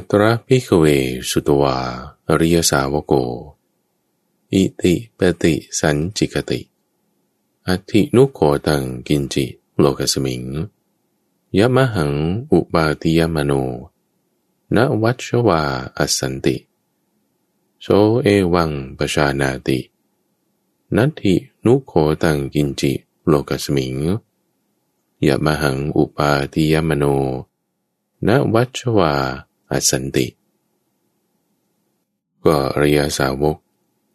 ตัตระภิกขเวสุตวา อริยสาวโก อิติปฏิสัญจิกขติอัตถินุโขตังกิญจิ โลกัสมิงยะมะหังอุปาทิยมาโนนวัชชวาอัสสันติ โสเอวังปชานาติ นัตถินุโขตังกิญจิ โลกัสมิงยะมะหังอุปาติยมโนนวัชวา อสันติ ก็อริยสาวก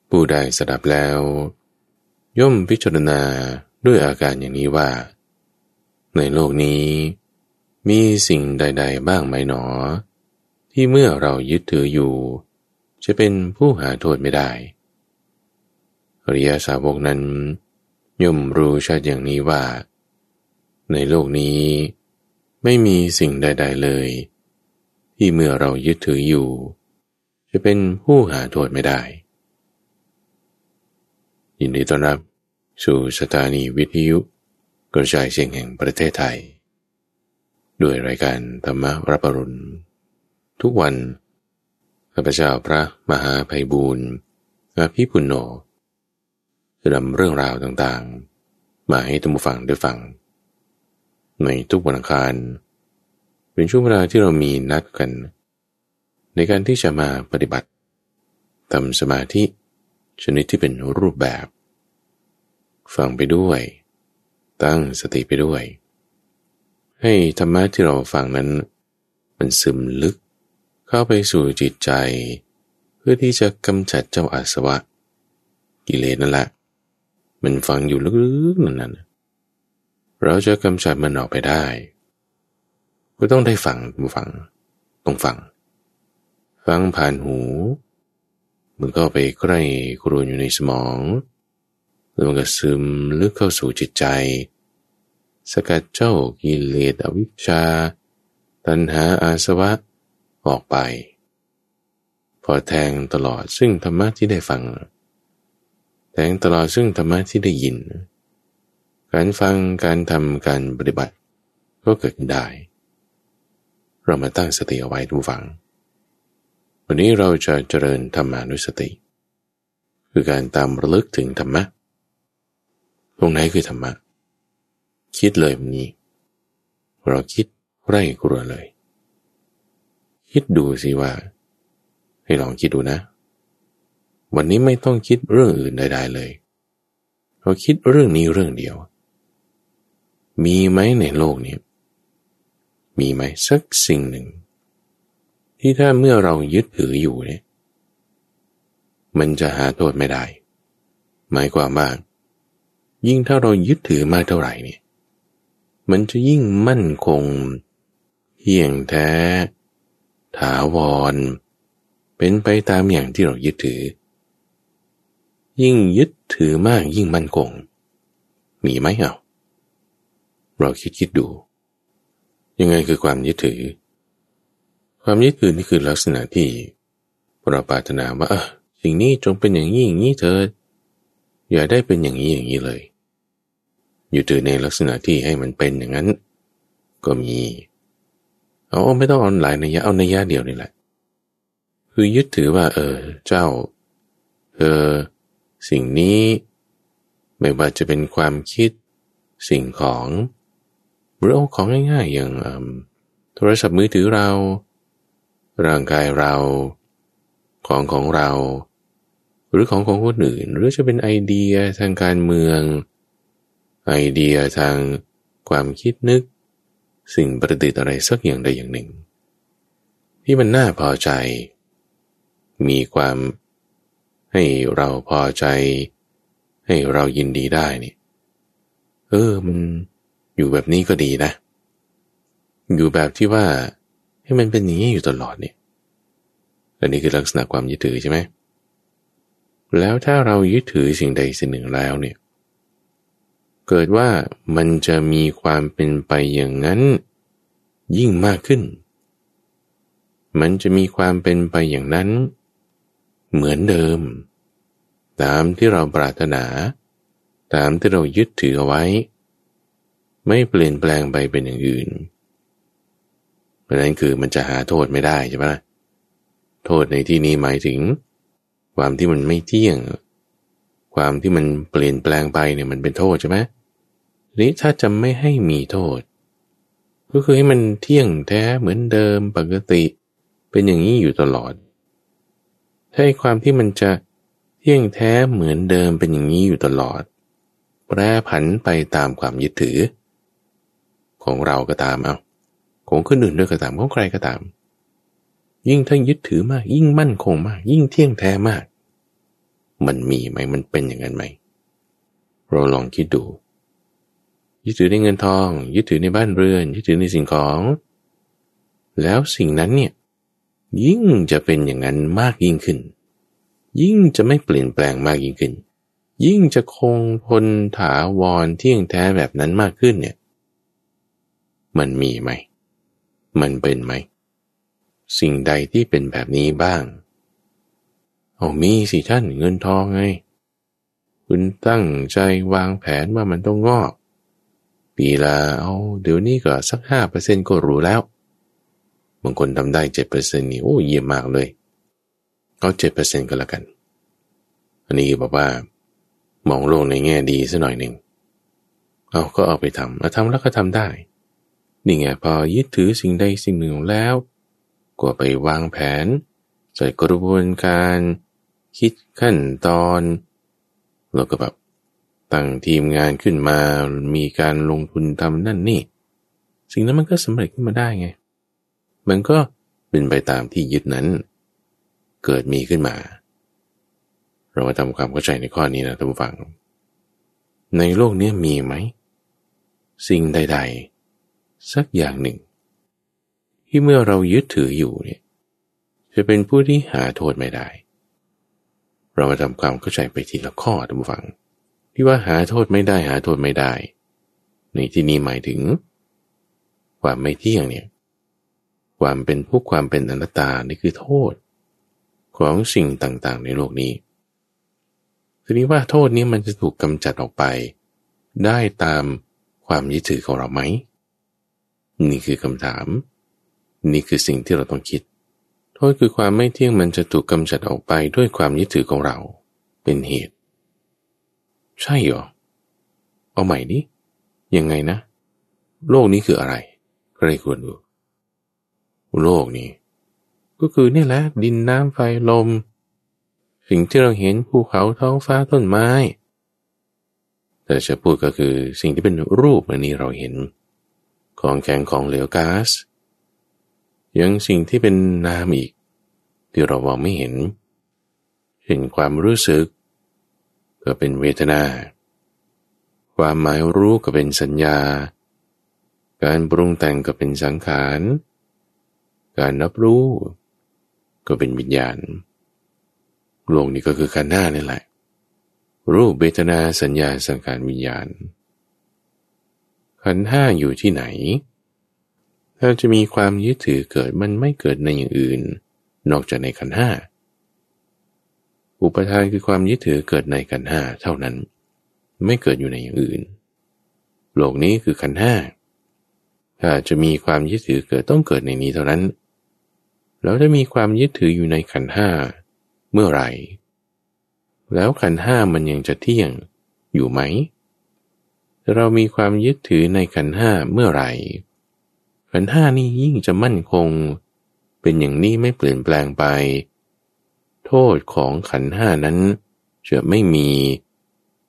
ผู้ได้สดับแล้ว ย่อมพิจารณาด้วยอาการอย่างนี้ว่า ในโลกนี้ มีสิ่งใด ๆ บ้างไหมหนอ ที่เมื่อเรายึดถืออยู่ จะเป็นผู้หาโทษไม่ได้อริยสาวกนั้น ย่อมรู้ชัดอย่างนี้ว่า ในโลกนี้ไม่มีสิ่งใด ๆเลย ที่เมื่อเรายึดถืออยู่ จะเป็นผู้หาโทษไม่ได้ ยินดีต้อนรับสู่สถานีวิทยุ กระจายเสียงแห่งประเทศไทย ด้วยรายการธรรมรับปรุณ ทุกวันข้าพเจ้าพระมหาภัยบูรณ์อาภิปุณโญจะนำเรื่องราวต่างๆ มาให้ท่านผู้ฟังได้ฟัง ในทุกวันอังคาร เป็นช่วงเวลาที่เรามีนัดกัน ในการที่จะมาปฏิบัติทำสมาธิชนิดที่เป็นรูปแบบ ฟังไปด้วย ตั้งสติไปด้วย ให้ธรรมะที่เราฟังนั้น มันซึมลึก เข้าไปสู่จิตใจ เพื่อที่จะกำจัดเจ้าอาสวะ กิเลสนั่นแหละมันฟังอยู่ลึกๆนั่นนั่นเราจะกำจัดมันออกไปได้ ก็ต้องได้ฟังบูฟังต้องฟัง ฟังผ่านหูมันก็ไปใกล้กรวนอยู่ในสมองแล้วมันก็ซึมลึกเข้าสู่จิตใจ สกัดเจ้ากิเลสอวิชชา ตัณหาอาสวะออกไป พอแทงตลอดซึ่งธรรมะที่ได้ฟัง แทงตลอดซึ่งธรรมะที่ได้ยิน การฟังการทำการปฏิบัติก็เกิดได้ เรามาตั้งสติเอาไว้ดูฟัง วันนี้เราจะเจริญธรรมานุสติ คือการตามระลึกถึงธรรมะ ตรงไหนคือธรรมะ คิดเลยวันนี้ เราคิดไร่กลัวเลย คิดดูสิว่า ให้ลองคิดดูนะ วันนี้ไม่ต้องคิดเรื่องอื่นใดๆเลย เราคิดเรื่องนี้เรื่องเดียว มีไหมในโลกนี้ มีไหมสักสิ่งหนึ่ง ที่ถ้าเมื่อเรายึดถืออยู่เนี่ยมันจะหาโทษไม่ได้ หมายความว่ายิ่งถ้าเรายึดถือมากเท่าไหร่เนี่ยมันจะยิ่งมั่นคงเที่ยงแท้ ถาวร เป็นไปตามอย่างที่เรายึดถือ ยิ่งยึดถือมากยิ่งมั่นคง มีไหมเอาเราคิดคิดดู ยังไงคือความยึดถือ ความยึดถือนี่คือลักษณะที่เราปรารถนาว่าสิ่งนี้จงเป็นอย่างนี้อย่างนี้เถิดอย่าได้เป็นอย่างนี้อย่างนี้เลย อยู่ถือในลักษณะที่ให้มันเป็นอย่างนั้น ก็มีเอาไม่ต้องเอาหลายนัยยะเอานัยยะเดียวนี่แหละ คือยึดถือว่า เออ เจ้าเออสิ่งนี้ ไม่ว่าจะเป็นความคิด สิ่งของ หรือเอาของง่ายๆ อย่างโทรศัพท์มือถือเรา ร่างกายเรา ของของเรา หรือของของคนอื่น หรือจะเป็นไอเดียทางการเมือง ไอเดียทางความคิดนึก สิ่งประดิษฐ์อะไรสักอย่างใดอย่างหนึ่ง ที่มันน่าพอใจ มีความให้เราพอใจ ให้เรายินดีได้นี่เออมัน อยู่แบบนี้ก็ดีนะ อยู่แบบที่ว่าให้มันเป็นอย่างนี้อยู่ตลอดเนี่ยอันนี้คือลักษณะความยึดถือใช่ไหมแล้วถ้าเรายึดถือสิ่งใดสิ่งหนึ่งแล้วเนี่ย เกิดว่ามันจะมีความเป็นไปอย่างนั้นยิ่งมากขึ้น มันจะมีความเป็นไปอย่างนั้น เหมือนเดิม ตามที่เราปรารถนา ตามที่เรายึดถือเอาไว้ ไม่เปลี่ยนแปลงไปเป็นอย่างอื่น เพราะนั้นคือมันจะหาโทษไม่ได้ใช่ไหมโทษในที่นี้หมายถึง ความที่มันไม่เที่ยง ความที่มันเปลี่ยนแปลงไปเนี่ยมันเป็นโทษใช่ไหมนี้ถ้าจะไม่ให้มีโทษ ก็คือให้มันเที่ยงแท้เหมือนเดิมปกติ เป็นอย่างนี้อยู่ตลอด ถ้าความที่มันจะเที่ยงแท้เหมือนเดิมเป็นอย่างนี้อยู่ตลอด แปรผันไปตามความยึดถือ ของเราก็ตามเอาของคนอื่นด้วยก็ตามของใครก็ตาม ยิ่งถ้ายึดถือมาก ยิ่งมั่นคงมาก ยิ่งเที่ยงแท้มาก มันมีไหมมันเป็นอย่างนั้นไหมเราลองคิดดู ยึดถือในเงินทอง ยึดถือในบ้านเรือน ยึดถือในสิ่งของ แล้วสิ่งนั้นเนี่ยยิ่งจะเป็นอย่างนั้นมากยิ่งขึ้น ยิ่งจะไม่เปลี่ยนแปลงมากยิ่งขึ้น ยิ่งจะคงทนถาวรเที่ยงแท้แบบนั้นมากขึ้นเนี่ย มันมีไหม มันเป็นไหม สิ่งใดที่เป็นแบบนี้บ้าง เอามีสิท่านเงินทองไง คุณตั้งใจวางแผนว่ามันต้องงอก ปีละเอาเดี๋ยวนี้ก็สักห้าเปอร์เซ็นก็รู้แล้ว บางคนทำได้เจ็ดเปอร์เซ็นต์นี่โอ้เยี่ยมมากเลยเอาเจ็ดเปอร์เซ็นต์ก็แล้วกัน อันนี้บอกว่ามองโลกในแง่ดีสัหน่อยหนึ่งเอาก็เอาไปทำเอาทำแล้วก็ทำได้ นี่ไงพอยึดถือสิ่งใดสิ่งหนึ่งแล้วก็ไปวางแผนใส่กระบวนการ คิดขั้นตอนแล้วก็แบบตั้งทีมงานขึ้นมา มีการลงทุนทำนั่นนี่ สิ่งนั้นมันก็สำเร็จขึ้นมาได้ไง มันก็เป็นไปตามที่ยึดนั้น เกิดมีขึ้นมา เรามาทำความเข้าใจในข้อนี้นะท่านผู้ฟัง ในโลกนี้มีไหม สิ่งใด ๆ สักอย่างหนึ่ง ที่เมื่อเรายึดถืออยู่เนี่ยจะเป็นผู้ที่หาโทษไม่ได้ เรามาทำความเข้าใจไปทีละข้อท่านผู้ฟัง ที่ว่าหาโทษไม่ได้หาโทษไม่ได้ ในที่นี้หมายถึง ความไม่เที่ยงเนี่ยความเป็นผู้ความเป็นอนัตตานี่คือโทษ ของสิ่งต่างๆ ในโลกนี้ทีนี้ว่าโทษนี้มันจะถูกกำจัดออกไป ได้ตามความยึดถือของเราไหม นี่คือคำถาม นี่คือสิ่งที่เราต้องคิด โทษคือความไม่เที่ยงมันจะถูกกำจัดออกไปด้วยความยึดถือของเรา เป็นเหตุ ใช่หรอ เอาใหม่ดิยังไงนะ โลกนี้คืออะไรใครควรดูโลกนี้ ก็คือนี่แหละดินน้ำไฟลม สิ่งที่เราเห็นภูเขาท้องฟ้าต้นไม้ แต่จะพูดก็คือสิ่งที่เป็นรูปอันนี้เราเห็น ของแข็งของเหลวก๊าซยังสิ่งที่เป็นนามอีก ที่เรามองไม่เห็น เห็นความรู้สึก ก็เป็นเวทนา ความหมายรู้ก็เป็นสัญญา การปรุงแต่งก็เป็นสังขาร การรับรู้ ก็เป็นวิญญาณโลกนี้ก็คือขันธ์ห้านี่แหละ รูปเบทนาสัญญาสังขารวิญญาณ ขันห้าอยู่ที่ไหน ถ้าจะมีความยึดถือเกิดมันไม่เกิดในอย่างอื่น นอกจากในขันห้าอุปทานคือความยึดถือเกิดในขันห้าเท่านั้น ไม่เกิดอยู่ในอย่างอื่น โลกนี้คือขันห้าถ้าจะมีความยึดถือเกิดต้องเกิดในนี้เท่านั้น แล้วถ้ามีความยึดถืออยู่ในขันห้าเมื่อไหร่ แล้วขันห้ามันยังจะเที่ยงอยู่ไหม เรามีความยึดถือในขันห้าเมื่อไหร่ ขันห้านี่ยิ่งจะมั่นคง เป็นอย่างนี้ไม่เปลี่ยนแปลงไป โทษของขันห้านั้นจะไม่มี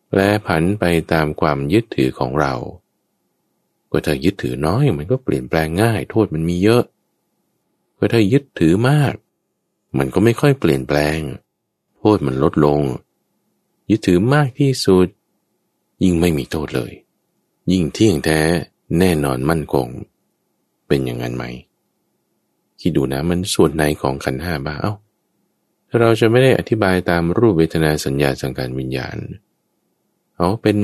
แปรผันไปตามความยึดถือของเราก็ถ้ายึดถือน้อยมันก็เปลี่ยนแปลงง่าย โทษมันมีเยอะก็ถ้ายึดถือมาก มันก็ไม่ค่อยเปลี่ยนแปลง โทษมันลดลง ยึดถือมากที่สุด ยิ่งไม่มีโทษเลย ยิ่งเที่ยงแท้แน่นอนมั่นคง เป็นอย่างนั้นไหมคิดดูนะมันส่วนไหนของขันห้าบ้าเอา้าเราจะไม่ได้อธิบายตามรูปเวทนาสัญญาสังการวิญญาณ เอาเป็น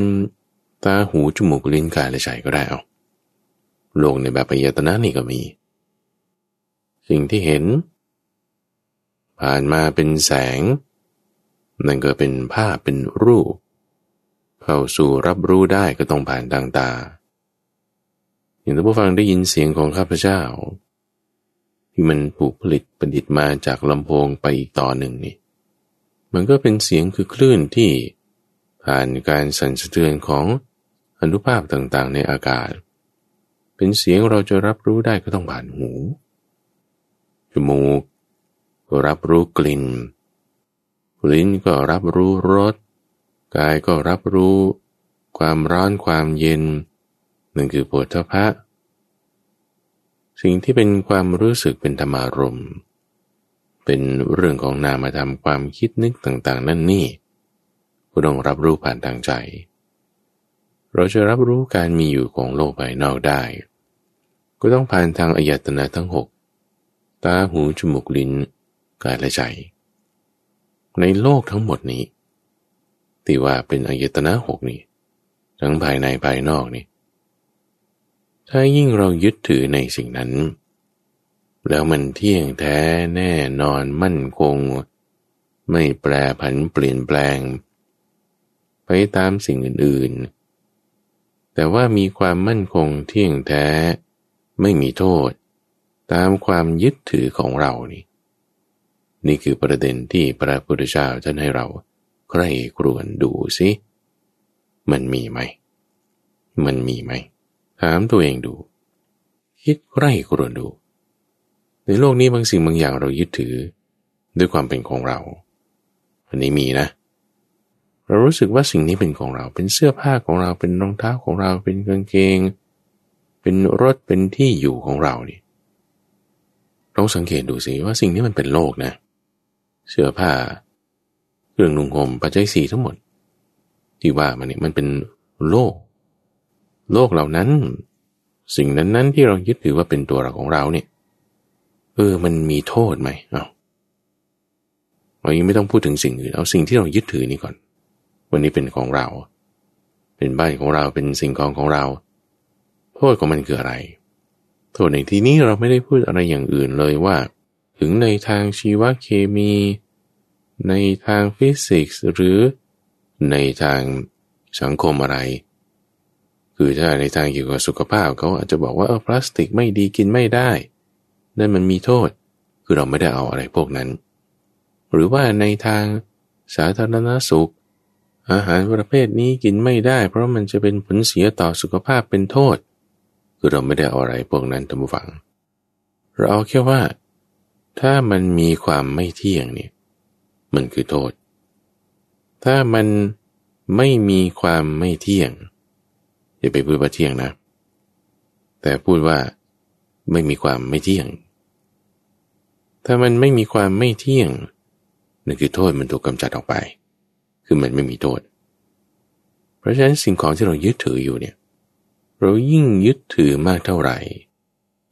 ตาหูจมูกลิ้นกายและใจก็ได้เอาโลกในแบบปยตนะนี่ก็มี สิ่งที่เห็น ผ่านมาเป็นแสง นั่นก็เป็นภาพเป็นรูป เข้าสู่รับรู้ได้ก็ต้องผ่านทางตาอย่างที่ผู้ฟังได้ยินเสียงของข้าพเจ้า ที่มันถูกผลิตประดิษฐ์มาจากลำโพงไปอีกต่อหนึ่งนี่ มันก็เป็นเสียงคือคลื่นที่ผ่านการสั่นสะเทือนของอนุภาคต่างๆ ในอากาศ เป็นเสียงเราจะรับรู้ได้ก็ต้องผ่านหู จมูก ก็รับรู้กลิ่น ลิ้นก็รับรู้รส กายก็รับรู้ ความร้อนความเย็นหนั่นคือปวดทพะ สิ่งที่เป็นความรู้สึกเป็นธรรมารมณ์เป็นเรื่องของนามธรรมความคิดนึกต่างๆ นั่นนี่ก็ต้องรับรู้ผ่านทางใจ เราจะรับรู้การมีอยู่ของโลกภายนอกได้ ก็ต้องผ่านทางอายตนะทั้งหกตาหูจมูกลิ้นกายและใจ ในโลกทั้งหมดนี้ ที่ว่าเป็นอายตนะหกนี้ทั้งภายในภายนอกนี่ ถ้ายิ่งเรายึดถือในสิ่งนั้น แล้วมันเที่ยงแท้แน่นอนมั่นคง ไม่แปรผันเปลี่ยนแปลง ไปตามสิ่งอื่นๆ แต่ว่ามีความมั่นคงเที่ยงแท้ ไม่มีโทษ ตามความยึดถือของเรานี่ นี่คือประเด็นที่พระพุทธเจ้าท่านให้เรา ใคร่ครวญดูสิมันมีไหม มันมีไหม ถามตัวเองดู คิดใกล้กรวนดู ในโลกนี้บางสิ่งบางอย่างเรายึดถือ ด้วยความเป็นของเรา อันนี้มีนะ เรารู้สึกว่าสิ่งนี้เป็นของเรา เป็นเสื้อผ้าของเรา เป็นรองเท้าของเรา เป็นกางเกง เป็นรถ เป็นที่อยู่ของเรานี่ลองสังเกตดูสิว่าสิ่งนี้มันเป็นโลกนะ เสื้อผ้า เรื่องนุ่งห่มปัจจัยสี่ทั้งหมด ที่ว่ามันเนี่ยมันเป็นโลก โลกเหล่านั้น สิ่งนั้นๆที่เรายึดถือว่าเป็นตัวเราของเราเนี่ยเออมันมีโทษไหมเอาเรายังไม่ต้องพูดถึงสิ่งอื่นเอาสิ่งที่เรายึดถือนี่ก่อน วันนี้เป็นของเรา เป็นบ้านของเราเป็นสิ่งของของเรา โทษของมันคืออะไร โทษในที่นี้เราไม่ได้พูดอะไรอย่างอื่นเลยว่า ถึงในทางชีวเคมี ในทางฟิสิกส์หรือในทางสังคมอะไร คือถ้าในทางเกี่ยวกับสุขภาพเขาอาจจะบอกว่าเออพลาสติกไม่ดีกินไม่ได้ นั่นมันมีโทษ คือเราไม่ได้เอาอะไรพวกนั้น หรือว่าในทางสาธารณสุข อาหารประเภทนี้กินไม่ได้ เพราะมันจะเป็นผลเสียต่อสุขภาพเป็นโทษ คือเราไม่ได้เอาอะไรพวกนั้นท่านผู้ฟัง เราเอาแค่ว่า ถ้ามันมีความไม่เที่ยงเนี่ย มันคือโทษ ถ้ามันไม่มีความไม่เที่ยง อย่าไปพูดว่าเที่ยงนะ แต่พูดว่า ไม่มีความไม่เที่ยง ถ้ามันไม่มีความไม่เที่ยงนั่นคือโทษมันถูกกำจัดออกไป คือมันไม่มีโทษ เพราะฉะนั้นสิ่งของที่เรายึดถืออยู่เนี่ย เรายิ่งยึดถือมากเท่าไหร่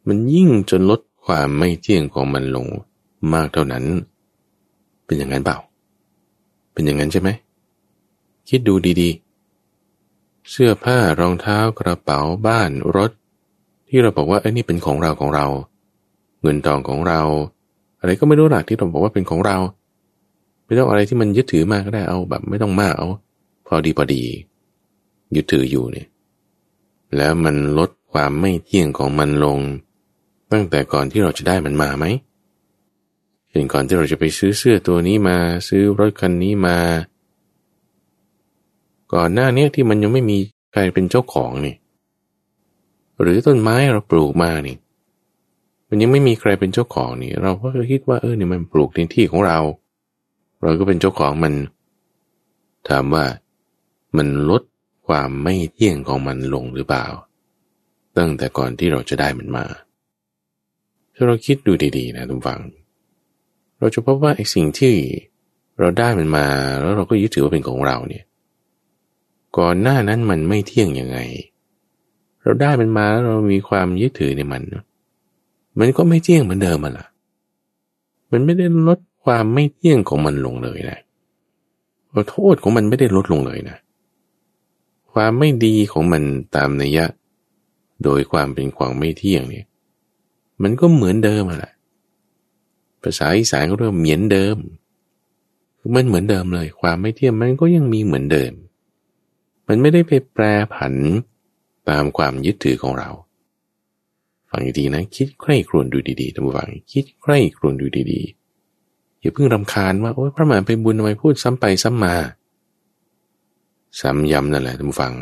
มันยิ่งจนลดความไม่เที่ยงของมันลงมากเท่านั้น เป็นอย่างนั้นเปล่า เป็นอย่างนั้นใช่ไหม คิดดูดีๆ เสื้อผ้ารองเท้ากระเป๋าบ้านรถ ที่เราบอกว่าไอ้นี่เป็นของเราของเรา เงินทองของเรา อะไรก็ไม่รู้หลักที่เราบอกว่าเป็นของเรา ไม่ต้องอะไรที่มันยึดถือมากก็ได้เอาแบบ ไม่ต้องมากเอา พอดีพอดี ยึดถืออยู่เนี่ย แล้วมันลดความไม่เที่ยงของมันลง ตั้งแต่ก่อนที่เราจะได้มันมาไหม เช่นก่อนที่เราจะไปซื้อเสื้อตัวนี้มาซื้อรถคันนี้มา ก่อนหน้านี้ที่มันยังไม่มีใครเป็นเจ้าของนี่ หรือต้นไม้เราปลูกมานี่ มันยังไม่มีใครเป็นเจ้าของนี่ เราก็คิดว่าเออเนี่ยมันปลูกในที่ของเรา เราก็เป็นเจ้าของมัน ถามว่ามันลดความไม่เที่ยงของมันลงหรือเปล่า ตั้งแต่ก่อนที่เราจะได้มันมาถ้าเราคิดดูดีๆนะทุกฝัง เราจะพบว่าไอ้สิ่งที่เราได้มันมา แล้วเราก็ยึดถือว่าเป็นของเราเนี่ยก่อนหน้านั้นมันไม่เที่ยงยังไง เราได้มันมาแล้วเรามีความยึดถือในมัน มันก็ไม่เที่ยงเหมือนเดิมมันละมันไม่ได้ลดความไม่เที่ยงของมันลงเลยนะโทษของมันไม่ได้ลดลงเลยนะ ความไม่ดีของมันตามนัยยะ โดยความเป็นความไม่เที่ยงเนี่ย มันก็เหมือนเดิมแหละ ภาษาอีสานก็เรียกเหมือนเดิม มันเหมือนเดิมเลย ความไม่เที่ยงมันก็ยังมีเหมือนเดิม มันไม่ได้ไปแปรผันตามความยึดถือของเรา ฟังดีนะ คิดใคร่ครวญดูดีๆท่านผู้ฟังคิดใคร่ครวญดูดีๆ อย่าเพิ่งรำคาญว่าโอ้ยพระมหาไปบุญทำไมพูดซ้ำไปซ้ำมา ซ้ำย้ำนั่นแหละท่านผู้ฟัง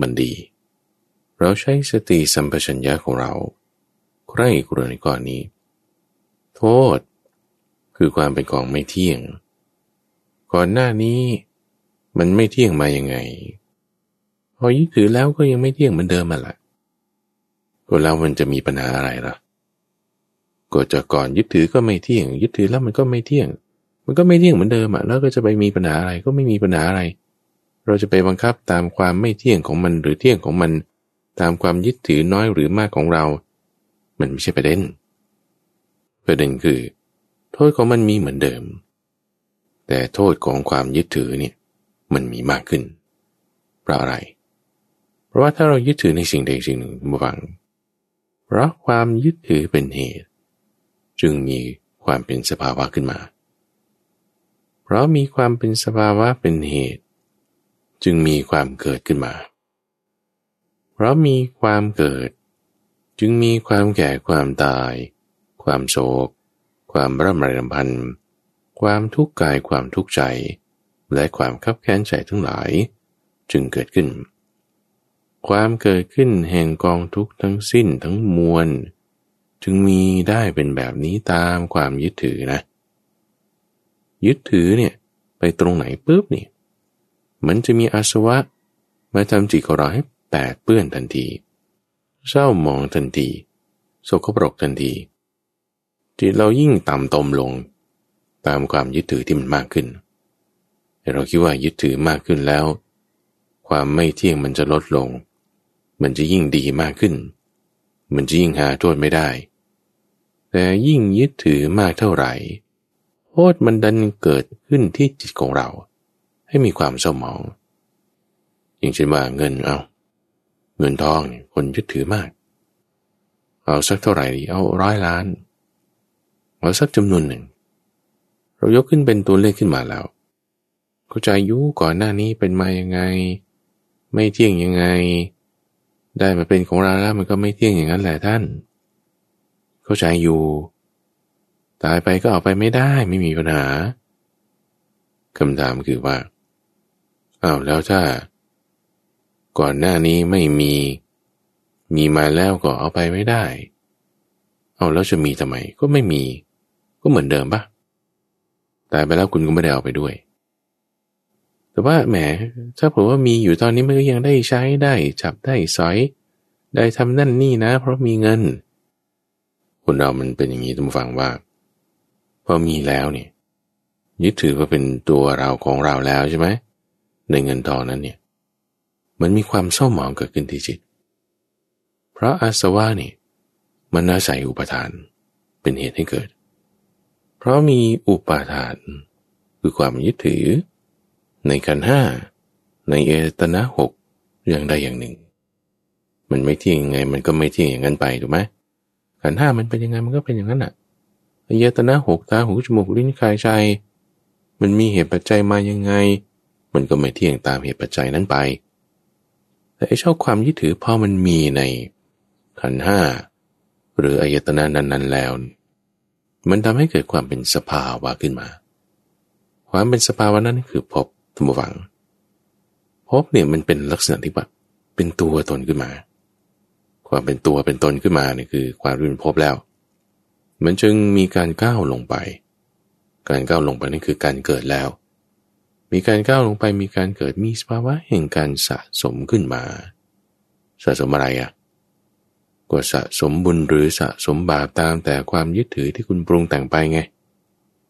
มันดี เราใช้สติสัมปชัญญะของเรา ใคร่ครวญในก่อนนี้ โทษ คือความเป็นของไม่เที่ยง ก่อนหน้านี้มันไม่เที่ยงมาอยังไง พอยึดถือแล้วก็ยังไม่เที่ยงเหมือนเดิมมาละก็แล้วมันจะมีปัญหาอะไรล่ะก็จะก่อนยึดถือก็ไม่เที่ยง ยึดถือแล้วมันก็ไม่เที่ยง มันก็ไม่เที่ยงเหมือนเดิมอะแล้วก็จะไปมีปัญหาอะไรก็ไม่มีปัญหาอะไร เราจะไปบังคับตามความไม่เที่ยงของมันหรือเที่ยงของมัน ตามความยึดถือน้อยหรือมากของเรา มันไม่ใช่ประเด็น ประเด็นคือ โทษของมันมีเหมือนเดิม แต่โทษของความยึดถือเนี่ยมันมีมากขึ้น เพราะอะไร เพราะว่าถ้าเรายึดถือในสิ่งใดสิ่งหนึ่งบวังเพราะความยึดถือเป็นเหตุ จึงมีความเป็นสภาวะขึ้นมา เพราะมีความเป็นสภาวะเป็นเหตุ จึงมีความเกิดขึ้นมา เพราะมีความเกิด จึงมีความแก่ความตาย ความโศก ความร่ำไรรำพัน ความทุกข์กายความทุกข์ใจ และความคับแค้นใจทั้งหลาย จึงเกิดขึ้น ความเกิดขึ้นแห่งกองทุกข์ทั้งสิ้นทั้งมวล จึงมีได้เป็นแบบนี้ตามความยึดถือนะ ยึดถือเนี่ยไปตรงไหนปุ๊บนี่ มันจะมีอาสวะมาทำจิตของเราให้แปดเปื้อนทันที เศร้าหมองทันทีโสกปรกทันที จิตเรายิ่งต่ำตมลง ตามความยึดถือที่มันมากขึ้น เราคิดว่ายึดถือมากขึ้นแล้ว ความไม่เที่ยงมันจะลดลง มันจะยิ่งดีมากขึ้น มันจะยิ่งหาโทษไม่ได้ แต่ยิ่งยึดถือมากเท่าไหร่โทษมันดันเกิดขึ้นที่จิตของเรา ให้มีความเศร้าหมองอย่างเช่นว่าเงินเอา เงินทองคนยึดถือมาก เอาสักเท่าไหร่ดีเอาร้อยล้าน เอาสักจำนวนหนึ่ง เรายกขึ้นเป็นตัวเลขขึ้นมาแล้ว เข้าใจยุก่อนหน้านี้เป็นมายังไง ไม่เที่ยงยังไง ได้มาเป็นของเราแล้วมันก็ไม่เที่ยงอย่างนั้นแหละท่าน เข้าใจอยู่ตายไปก็ออกไปไม่ได้ไม่มีปัญหาคำถามคือว่าอ้าวแล้วถ้า ก่อนหน้านี้ไม่มี มีมาแล้วก็เอาไปไม่ได้ เอาแล้วจะมีทำไมก็ไม่มี ก็เหมือนเดิมปะตายไปแล้วคุณก็ไม่ได้เอาไปด้วย แต่ว่าแหม ถ้าผมว่ามีอยู่ตอนนี้มันก็ยังได้ใช้ได้จับได้สอย ได้ทำนั่นนี่นะ เพราะมีเงิน คนเรามันเป็นอย่างนี้ทุกฝังว่า พอมีแล้วเนี่ยยึดถือว่าเป็นตัวเราของเราแล้วใช่ไหมในเงินทองนั้นเนี่ย มันมีความเศร้าหมองเกิดขึ้นที่จิต เพราะอาสวะนี่มันอาศัยอุปทานเป็นเหตุให้เกิด เพราะมีอุปาทาน คือความยึดถือ ในขันห้า ในเอตนะหกอย่างใดอย่างหนึ่ง มันไม่เที่ยงยังไง มันก็ไม่เที่ยงอย่างนั้นไปถูกไหมขันห้ามันเป็นยังไงมันก็เป็นอย่างนั้นอะอายตนะหกตาหูจมูกลิ้นกายใจ มันมีเหตุปัจจัยมายังไง มันก็ไม่เที่ยงตามเหตุปัจจัยนั้นไป แต่ไอ้ชอบความยึดถือพอมันมีในขันห้าหรืออายตนะนั้นๆแล้ว มันทำให้เกิดความเป็นสภาวะขึ้นมา ความเป็นสภาวะนั้นคือพบท่านผู้ฟังพบเนี่ยมันเป็นลักษณะที่แบบเป็นตัวตนขึ้นมา ความเป็นตัวเป็นตนขึ้นมาเนี่ยคือความรู้เป็นพบแล้ว มันจึงมีการก้าวลงไป การก้าวลงไปนั่นคือการเกิดแล้ว มีการก้าวลงไปมีการเกิดมีสภาวะแห่งการสะสมขึ้นมา สะสมอะไรอะ่ะ ก็สะสมบุญหรือสะสมบาปตามแต่ความยึดถือที่คุณปรุงแต่งไปไง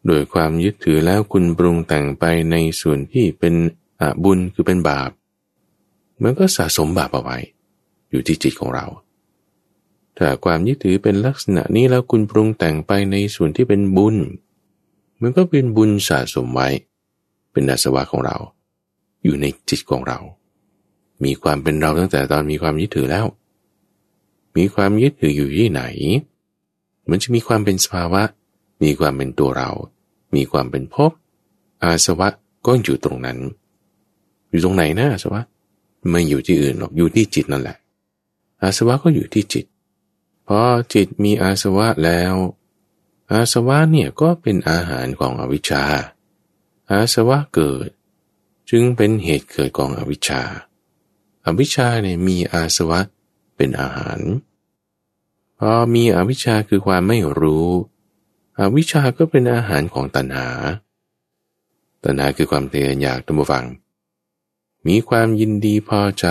โดยความยึดถือแล้วคุณปรุงแต่งไปในส่วนที่เป็นอบุญคือเป็นบาป มันก็สะสมบาปเอาไว้ อยู่ที่จิตของเรา ถ้าความยึดถือเป็นลักษณะนี้แล้วคุณปรุงแต่งไปในส่วนที่เป็นบุญ มันก็เป็นบุญสะสมไว้ เป็นอาสวะของเรา อยู่ในจิตของเรา มีความเป็นเราตั้งแต่ตอนมีความยึดถือแล้ว มีความยึดถืออยู่ที่ไหน มันจะมีความเป็นสภาวะ มีความเป็นตัวเรา มีความเป็นภพอาสวะก็อยู่ตรงนั้น อยู่ตรงไหนนะอาสวะไม่อยู่ที่อื่นหรอกอยู่ที่จิตนั่นแหละ อาสวะก็อยู่ที่จิตพอจิตมีอาสวะแล้ว อาสวะเนี่ยก็เป็นอาหารของอวิชชา อาสวะเกิด จึงเป็นเหตุเกิดของอวิชชา อวิชชาเนี่ยมีอาสวะเเป็นอาหาร พอมีอวิชชาคือความไม่รู้ อวิชชาก็เป็นอาหารของตัณหา ตัณหาคือความเตียนอยากตัมบฟัง มีความยินดีพอใจ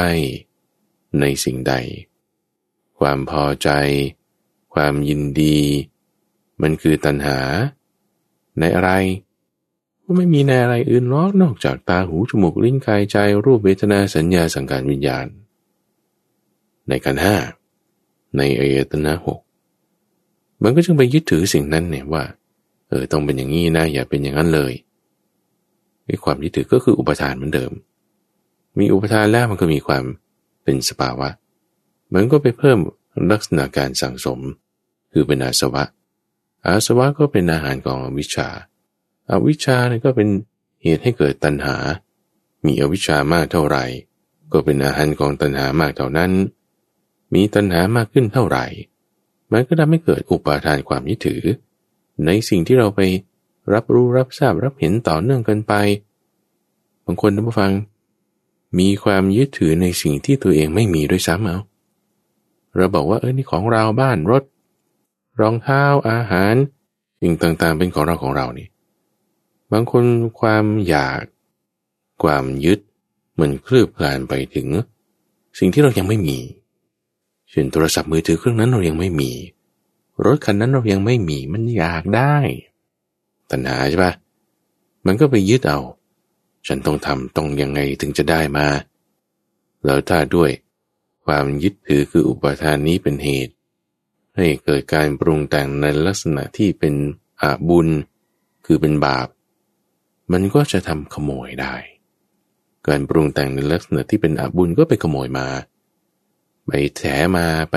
ในสิ่งใด ความพอใจ ความยินดี มันคือตัณหา ในอะไรก็ไม่มีในอะไรอื่นหรอกนอกจากตาหูจมูกลิ้นกายใจรูปเวทนาสัญญาสังการวิญญาณ ในขันห้าในอายตนะหกมันก็จึงไปยึดถือสิ่งนั้นเนี่ยว่า เออต้องเป็นอย่างนี้นะอย่าเป็นอย่างนั้นเลยไอ้ความยึดถือก็คืออุปทานเหมือนเดิม มีอุปทานแล้วมันก็มีความเป็นสภาวะ มันก็ไปเพิ่มลักษณะการสังสม คือเป็นอาสวะ อาสวะก็เป็นอาหารของอวิชชาอาวิชชาเนี่ยก็เป็นเหตุให้เกิดตัณหา มีอวิชชามากเท่าไหร่ ก็เป็นอาหารของตัณหามากเท่านั้น มีตัณหามากขึ้นเท่าไหร่ มันก็ทำให้เกิดอุปาทานความยึดถือ ในสิ่งที่เราไปรับรู้รับทราบรับเห็นต่อเนื่องกันไป บางคนท่านผู้ฟัง มีความยึดถือในสิ่งที่ตัวเองไม่มีด้วยซ้ำเอา เราบอกว่าเออนี่ของเราบ้านรถ รองเท้าอาหารสิ่งต่างๆ เป็นของเราของเรานี่ บางคนความอยาก ความยึดมือนคลืบคลานไปถึง สิ่งที่เรายังไม่มี เช่นโทรศัพท์มือถือเครื่องนั้นเรายังไม่มี รถคันนั้นเรายังไม่มีมันอยากได้ตัณหาใช่ปะมันก็ไปยึดเอา ฉันต้องทำต้องยังไงถึงจะได้มา แล้วถ้าด้วยความยึดถือคืออุปทานนี้เป็นเหตุ ให้เกิดการปรุงแต่งในลักษณะที่เป็นอาบุญ คือเป็นบาป มันก็จะทำขโมยได้ การปรุงแต่งในลักษณะที่เป็นอาบุญก็ไปขโมยมา ไปแถมาไป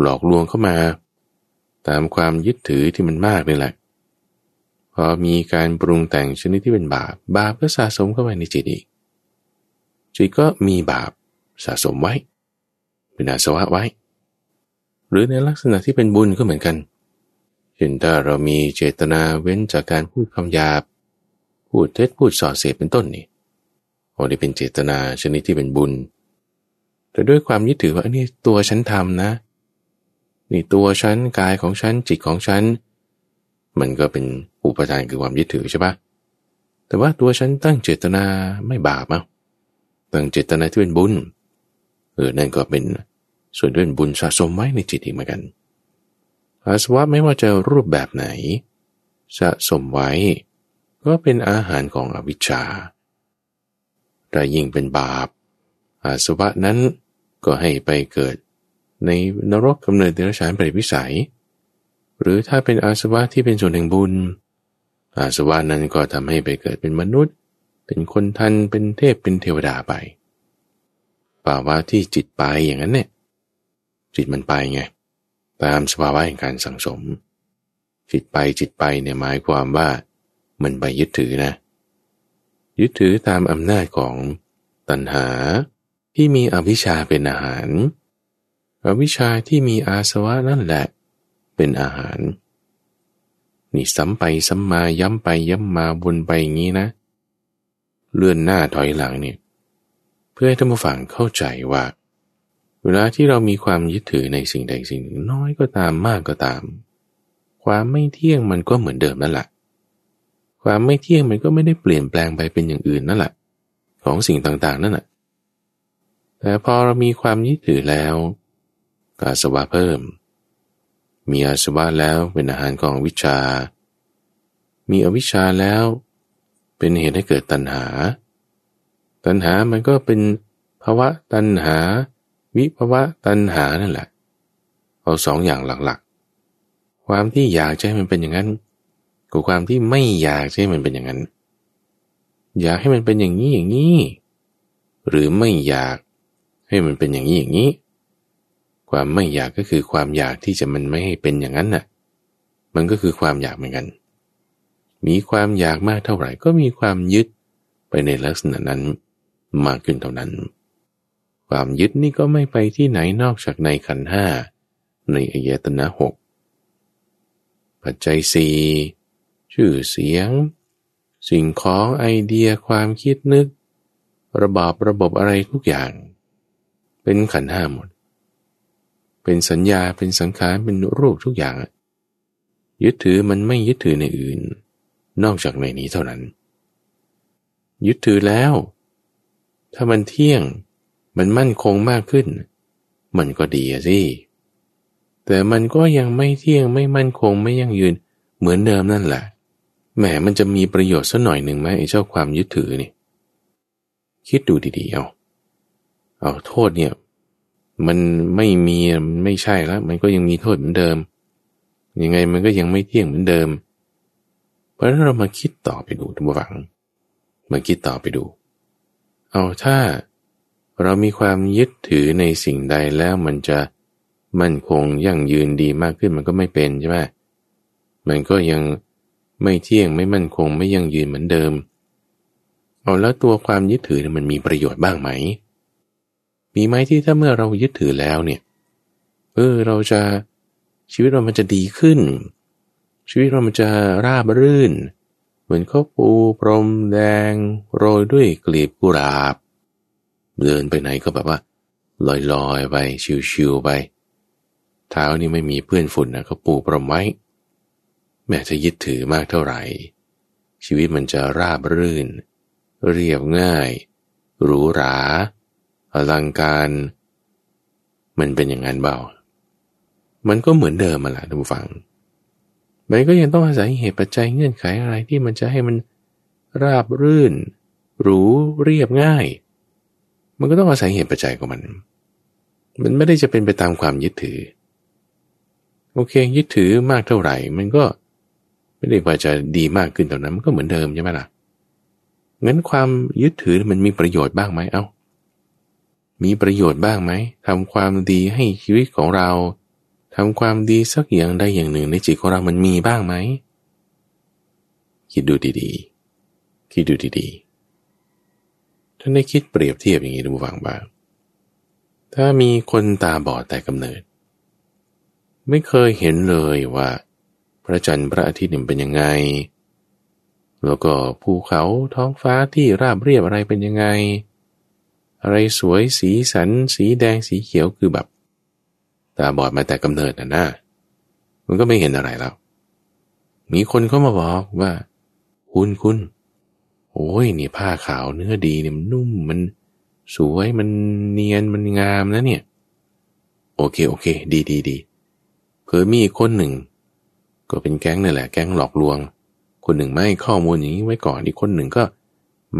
หลอกลวงเข้ามา ตามความยึดถือที่มันมากนี่แหละพอมีการปรุงแต่งชนิดที่เป็นบาป บาปก็สะสมเข้าไปในจิตอีก จิตก็มีบาปสะสมไว้เป็นอาสวะไว้ หรือในลักษณะที่เป็นบุญก็เหมือนกันเช่นถ้าเรามีเจตนาเว้นจากการพูดคำหยาบ พูดเท็จพูดส่อเสียเป็นต้นนี่โอ้นี่เป็นเจตนาชนิดที่เป็นบุญ แต่ด้วยความยึดถือว่าอันนี้ตัวฉันทำนะ นี่ตัวฉันกายของฉันจิตของฉัน มันก็เป็นอุปทานคือความยึดถือใช่ปะแต่ว่าตัวฉันตั้งเจตนาไม่บาปอะตั้งเจตนาที่เป็นบุญเออนั่นก็เป็นส่วนด้วยบุญสะสมไว้ในจิตอีกเหมือนกันอาสวะไม่ว่าจะรูปแบบไหน สะสมไว้ ก็เป็นอาหารของอวิชชาแต่ยิ่งเป็นบาปอาสวะนั้น ก็ให้ไปเกิด ในนรกกำเนิดเดรัจฉานเปรตวิสัย หรือถ้าเป็นอาสวะที่เป็นส่วนแห่งบุญ อาสวะนั้นก็ทำให้ไปเกิดเป็นมนุษย์ เป็นคนทันเป็นเทพเป็นเทวดาไปภาวะที่จิตไปอย่างนั้นเนี่ยจิตมันไปไงตามสภาวะแห่งการสังสม จิตไปจิตไปเนี่ยหมายความว่ามันไปยึดถือนะ ยึดถือตามอำนาจของตัณหา ที่มีอวิชชาเป็นอาหาร อวิชชาที่มีอาสวะนั่นแหละ เป็นอาหาร นี่ซ้ำไปซ้ำมาย้ำไปย้ำมาวนไปอย่างนี้นะ เลื่อนหน้าถอยหลังเนี่ยเพื่อให้ท่านผู้ฟังเข้าใจว่า เวลาที่เรามีความยึดถือในสิ่งใดสิ่งหนึ่งน้อยก็ตามมากก็ตาม ความไม่เที่ยงมันก็เหมือนเดิมนั่นแหละความไม่เที่ยงมันก็ไม่ได้เปลี่ยนแปลงไปเป็นอย่างอื่นนั่นแหละของสิ่งต่างๆนั่นแหละ แต่พอเรามีความยึดถือแล้วกาสวะเพิ่ม มีอาสวะแล้วเป็นอาหารของวิชา มีอวิชชาแล้วเป็นเหตุให้เกิดตัณหา ตัณหามันก็เป็นภาวะตัณหา วิภาวะตัณหานั่นแหละ เอาสองอย่างหลักๆ ความที่อยากให้มันเป็นอย่างนั้นกับความที่ไม่อยากให้มันเป็นอย่างนั้น อยากให้มันเป็นอย่างนี้อย่างนี้หรือไม่อยาก ให้มันเป็นอย่างนี้อย่างนี้ ความไม่อยากก็คือความอยากที่จะมันไม่ให้เป็นอย่างนั้นน่ะ มันก็คือความอยากเหมือนกัน มีความอยากมากเท่าไหร่ ก็มีความยึดไปในลักษณะนั้นมากขึ้นเท่านั้น ความยึดนี่ก็ไม่ไปที่ไหนนอกจากในขันห้าในอายตนะหกปัจจัยสี่ชื่อเสียง สิ่งของไอเดียความคิดนึก ระบอบระบบอะไรทุกอย่าง เป็นขันห้าหมด เป็นสัญญาเป็นสังขารเป็นรูปทุกอย่าง ยึดถือมันไม่ยึดถือในอื่น นอกจากในนี้เท่านั้น ยึดถือแล้ว ถ้ามันเที่ยงมันมั่นคงมากขึ้น มันก็ดีสิ แต่มันก็ยังไม่เที่ยงไม่มั่นคงไม่ยั่งยืนเหมือนเดิมนั่นแหละแหมมันจะมีประโยชน์สักหน่อยหนึ่งไหมไอ้เจ้าความยึดถือนี่ คิดดูดีๆเอา เอาโทษเนี่ย มันไม่มีมไม่ใช่แล้ว มันก็ยังมีโทษเหมือนเดิม ยังไงมันก็ยังไม่เที่ยงเหมือนเดิม เพราะฉะนั้นเรามาคิดต่อไปดูทุกฝังมาคิดต่อไปดู เอาถ้าเรามีความยึดถือในสิ่งใดแล้วมันจะมั่นคงยั่งยืนดีมากขึ้นมันก็ไม่เป็นใช่ไหมมันก็ยังไม่เที่ยงไม่มั่นคงไม่ยั่งยืนเหมือนเดิม เอาแล้วตัวความยึดถือมันมีประโยชน์บ้างไหม มีไหมที่ถ้าเมื่อเรายึดถือแล้วเนี่ย เออเราจะชีวิตเรามันจะดีขึ้น ชีวิตเรามันจะราบรื่น เหมือนข้าวปูพรมแดง โรยด้วยกลีบกุหลาบ เดินไปไหนก็แบบว่า ลอยๆไปชิวๆไป เท้านี่ไม่มีเพื่อนฝุ่นนะเขาปูพรมไว้แม้จะยึดถือมากเท่าไหร่ ชีวิตมันจะราบรื่น เรียบง่ายหรูหรา อลังการ มันเป็นอย่างนั้นเบามันก็เหมือนเดิมมาละท่านผู้ฟัง มันก็ยังต้องอาศัยเหตุปัจจัยเงื่อนไขอะไรที่มันจะให้มันราบรื่น หรูเรียบง่าย มันก็ต้องอาศัยเหตุปัจจัยของมัน มันไม่ได้จะเป็นไปตามความยึดถือ โอเค ยึดถือมากเท่าไหร่ มันก็ไม่ได้ว่าจะดีมากขึ้นตอนนั้น มันก็เหมือนเดิมใช่ไหมล่ะ งั้นความยึดถือมันมีประโยชน์บ้างไหมเอา้า มีประโยชน์บ้างไหมทำความดีให้ชีวิตของเราทำความดีสักอย่างใดอย่างหนึ่งในจิตของเรามันมีบ้างไหม คิดดูดีๆ คิดดูดีๆ ท่านได้คิดเปรียบเทียบอย่างนี้ดูฟังบ้าง ถ้ามีคนตาบอดแต่กำเนิด ไม่เคยเห็นเลยว่า พระจันทร์พระอาทิตย์เป็นยังไง แล้วก็ภูเขาท้องฟ้าที่ราบเรียบอะไรเป็นยังไง อะไรสวยสีสัน สีแดงสีเขียวคือแบบตาบอดมาแต่กำเนิดน่ะนะมันก็ไม่เห็นอะไรแล้ว มีคนเข้ามาบอกว่า คุณคุณโอ้ยนี่ผ้าขาวเนื้อดีเนี่ยมันนุ่มมันสวยมันเนียนมันงามนะเนี่ย โอเคโอเค ดีดีดีเผื่อมีคนหนึ่ง ก็เป็นแก๊งนี่แหละแก๊งหลอกลวง คนหนึ่งไม่ข้อมูลอย่างนี้ไว้ก่อนอีกคนหนึ่งก็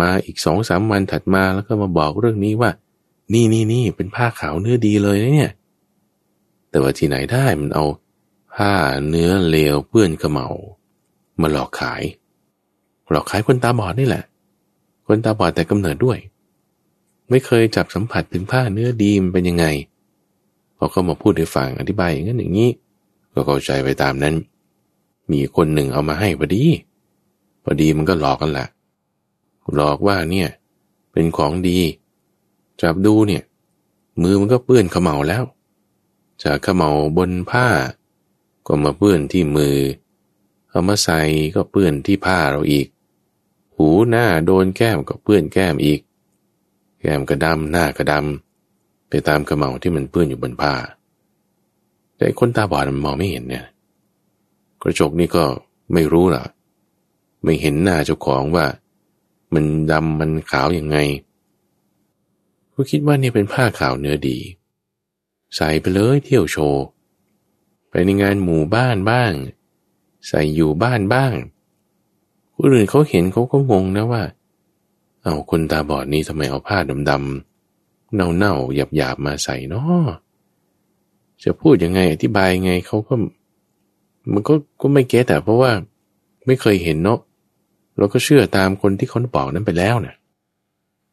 มาอีกสองสามวันถัดมาแล้วก็มาบอกเรื่องนี้ว่า นี่นี่นี่เป็นผ้าขาวเนื้อดีเลยนะเนี่ย แต่ว่าที่ไหนได้มันเอาผ้าเนื้อเลวเปื้อนกระเมามาหลอกขาย หลอกขายคนตาบอดนี่แหละ คนตาบอดแต่กำเนิดด้วย ไม่เคยจับสัมผัสถึงผ้าเนื้อดีมันเป็นยังไงพอเขามาพูดให้ฟังอธิบายอย่างนั้นอย่างนี้ ก็เข้าใจไปตามนั้น มีคนหนึ่งเอามาให้พอดี พอดีมันก็หลอกกันแหละ หลอกว่าเนี่ย เป็นของดี จับดูเนี่ย มือมันก็เปื้อนขมเหลาแล้ว จากขมเหลาบนผ้า ก็มาเปื้อนที่มือ เอามาใส่ก็เปื้อนที่ผ้าเราอีก หูหน้าโดนแก้มก็เปื้อนแก้มอีก แก้มกระดำหน้ากระดำไปตามขมเหลาที่มันเปื้อนอยู่บนผ้า แต่คนตาบอดมันมองไม่เห็นเนี่ยกระจกนี่ก็ไม่รู้ล่ะ ไม่เห็นหน้าเจ้าของว่า มันดำมันขาวยังไงก็คิดว่านี่เป็นผ้าขาวเนื้อดี ใส่ไปเลยเที่ยวโชว์ ไปในงานหมู่บ้านบ้าง ใส่อยู่บ้านบ้างคนอื่นเขาเห็นเขาก็งงนะว่า เอาคนตาบอดนี้ทำไมเอาผ้าดำๆเน่าๆหยาบๆมาใส่นาะจะพูดยังไงอธิบายไงเขาก็ มันก็ก็ไม่เก็ตแต่เพราะว่า ไม่เคยเห็นเนาะ เราก็เชื่อตามคนที่เขาบอกนั้นไปแล้วเนะ่ย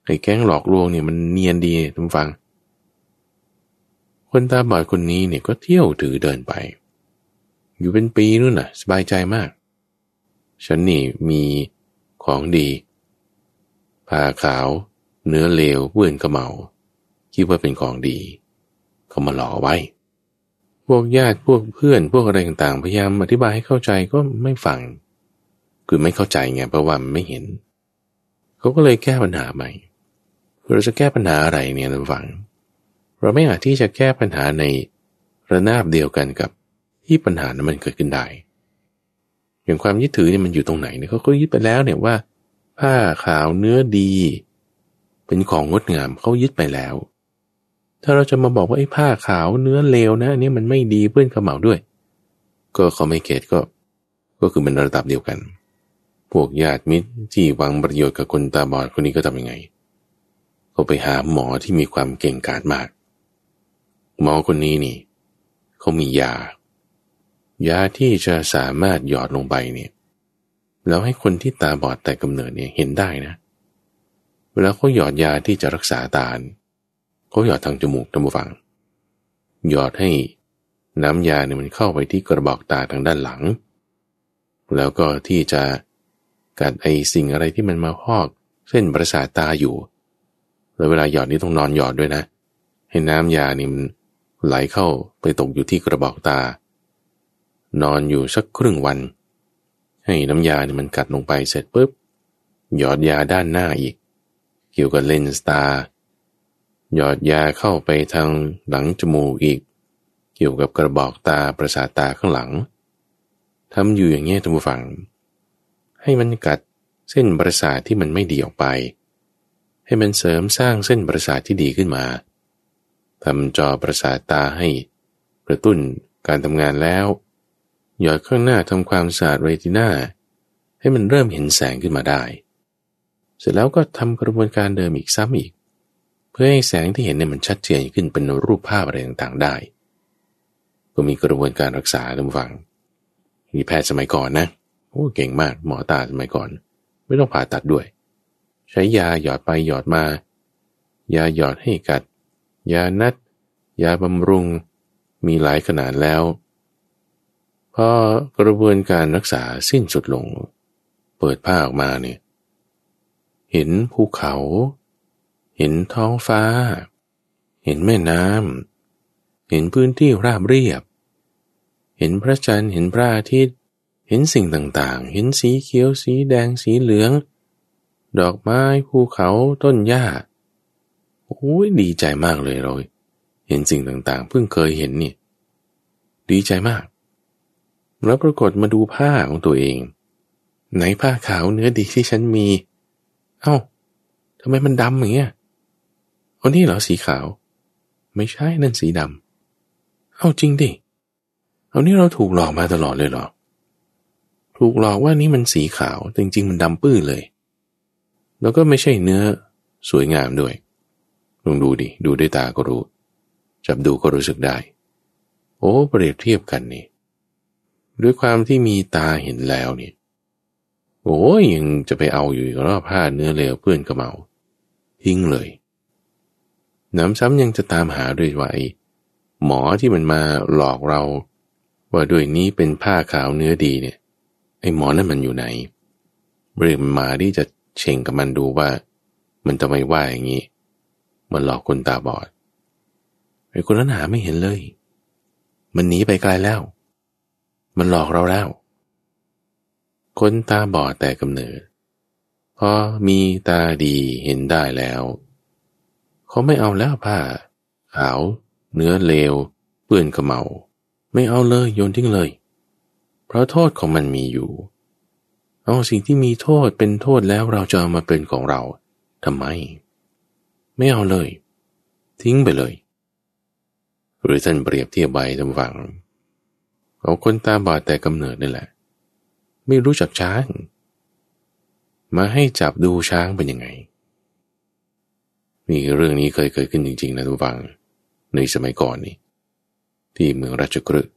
ไอ้แก๊งหลอกลวงเนี่ยมันเนียนดีทุกฟัง คนตาบอดคนนี้เนี่ยก็เที่ยวถือเดินไป อยู่เป็นปีนู่นน่ะ สบายใจมาก ฉันนี่มีของดีผ้าขาว เนื้อเลวเวื่อนกระเมาคิดว่าเป็นของดีเขามาหลอกไว้โอวกญาติพวกเพื่อนพวกอะไรต่างๆ พยายามอธิบายให้เข้าใจก็ไม่ฟัง คือไม่เข้าใจไงเพราะว่าไม่เห็น เขาก็เลยแก้ปัญหาใหม่เราจะแก้ปัญหาอะไรเนี่ยท่านฟัง เราไม่อาจที่จะแก้ปัญหาในระนาบเดียวกันกับที่ปัญหานั้นมันเกิดขึ้นได้ อย่างความยึดถือเนี่ยมันอยู่ตรงไหนเนี่ยเขาก็ยึดไปแล้วเนี่ยว่า ผ้าขาวเนื้อดี เป็นของงดงามเขายึดไปแล้ว ถ้าเราจะมาบอกว่าไอ้ผ้าขาวเนื้อเลวนะอันนี้มันไม่ดีเพื่อนขมเหาด้วย ก็เขาไม่เกตก็ ก็คือเป็นระดับเดียวกัน พวกญาติมิตรที่หวังประโยชน์กับคนตาบอดคนนี้ก็ทำยังไงเขาไปหาหมอที่มีความเก่งกาจมาก หมอคนนี้นี่เขามียา ยาที่จะสามารถหยอดลงไปเนี่ยแล้วให้คนที่ตาบอดแต่กำเนิดเนี่ยเห็นได้นะเวลาเขาหยอดยาที่จะรักษาตาเขาหยอดทางจมูกทางฝัง หยอดให้น้ำยาเนี่ยมันเข้าไปที่กระบอกตาทางด้านหลัง แล้วก็ที่จะ กัดไอสิ่งอะไรที่มันมาพอก เส้นประสาทตาอยู่ แล้วเวลาหยอดนี่ต้องนอนหยอดด้วยนะ ให้น้ำยานี่มันไหลเข้าไปตกอยู่ที่กระบอกตา นอนอยู่สักครึ่งวัน ให้น้ำยานี่มันกัดลงไปเสร็จปุ๊บหยอดยาด้านหน้าอีก เกี่ยวกับเลนส์ตา หยอดยาเข้าไปทางหลังจมูกอีก เกี่ยวกับกระบอกตาประสาทตาข้างหลังทำอยู่อย่างเงี้ยท่านผู้ฟัง ให้มันกัดเส้นประสาทที่มันไม่ดีออกไป ให้มันเสริมสร้างเส้นประสาทที่ดีขึ้นมาทำจอประสาทตาให้กระตุ้นการทำงานแล้ว หยอดข้างหน้าทำความสะอาดเรตินาให้มันเริ่มเห็นแสงขึ้นมาได้ เสร็จแล้วก็ทำกระบวนการเดิมอีกซ้ำอีก เพื่อให้แสงที่เห็นเนี่ยมันชัดเจนขึ้นเป็นรูปภาพอะไรต่างๆได้ ก็มีกระบวนการรักษาทุกฝัง มีแพทย์สมัยก่อนนะ โอ้เก่งมากหมอตาสมัยก่อน ไม่ต้องผ่าตัดด้วย ใช้ยาหยอดไปหยอดมา ยาหยอดให้กัด ยานัด ยาบำรุง มีหลายขนาดแล้วพอกระบวนการรักษาสิ้นสุดลง เปิดผ้าออกมาเนี่ยเห็นภูเขา เห็นท้องฟ้า เห็นแม่น้ำเห็นพื้นที่ราบเรียบ เห็นพระจันทร์เห็นพระอาทิตย์ เห็นสิ่งต่างๆ เห็นสีเขียว สีแดง สีเหลือง ดอกไม้ ภูเขา ต้นหญ้า โอ้ยดีใจมากเลยเรา เห็นสิ่งต่างๆ เพิ่งเคยเห็นนี่ ดีใจมาก แล้วปรากฏมาดูผ้าของตัวเอง ไหนผ้าขาวเนื้อดีที่ฉันมี เอา้าทำไมมันดำอย่างเงี้ยอันนี้เหรอสีขาว ไม่ใช่นั่นสีดำ เอาจริงดิ เอานี่เราถูกหลอกมาตลอดเลยเหรอ ถูกหลอกว่านี่มันสีขาวแต่จริง ๆ มันดำปื้อเลย แล้วก็ไม่ใช่เนื้อสวยงามด้วยลองดูดิ ดูด้วยตาก็รู้ จับดูก็รู้สึกได้ โอ้เปรียบเทียบกันนี่ด้วยความที่มีตาเห็นแล้วเนี่ยโอ้ยยังจะไปเอาอยู่ก็ผ้าเนื้อเลวเพื่อนกระเมาทิ้งเลยน้ำซ้ำยังจะตามหาด้วยว่าไอ้หมอที่มันมาหลอกเรา ว่าด้วยนี้เป็นผ้าขาวเนื้อดีเนี่ย ไอ้หมอนั่นมันอยู่ไหนเรียกมาที่จะเชงกับมันดูว่า มันจะไมว่าอย่างนี้ มันหลอกคนตาบอดไอ้คนนั้นหาไม่เห็นเลย มันหนีไปไกลแล้ว มันหลอกเราแล้ว คนตาบอดแต่กำเนิดพอมีตาดีเห็นได้แล้ว เขาไม่เอาแล้วผ้าขาวเนื้อเลว เปื้อนกระเมาไม่เอาเลยโยนทิ้งเลย เพราะโทษของมันมีอยู่ เอาสิ่งที่มีโทษเป็นโทษแล้วเราจะเอามาเป็นของเราทำไม ไม่เอาเลย ทิ้งไปเลย หรือท่านเปรียบเทียบใบทำฝัง เอาคนตาบอดแต่กำเนิดนี่แหละ ไม่รู้จักช้าง มาให้จับดูช้างเป็นยังไงนี่เรื่องนี้เคยเกิดขึ้นจริงๆนะทุกฝัง ในสมัยก่อนนี่ ที่เมืองราชกฤห์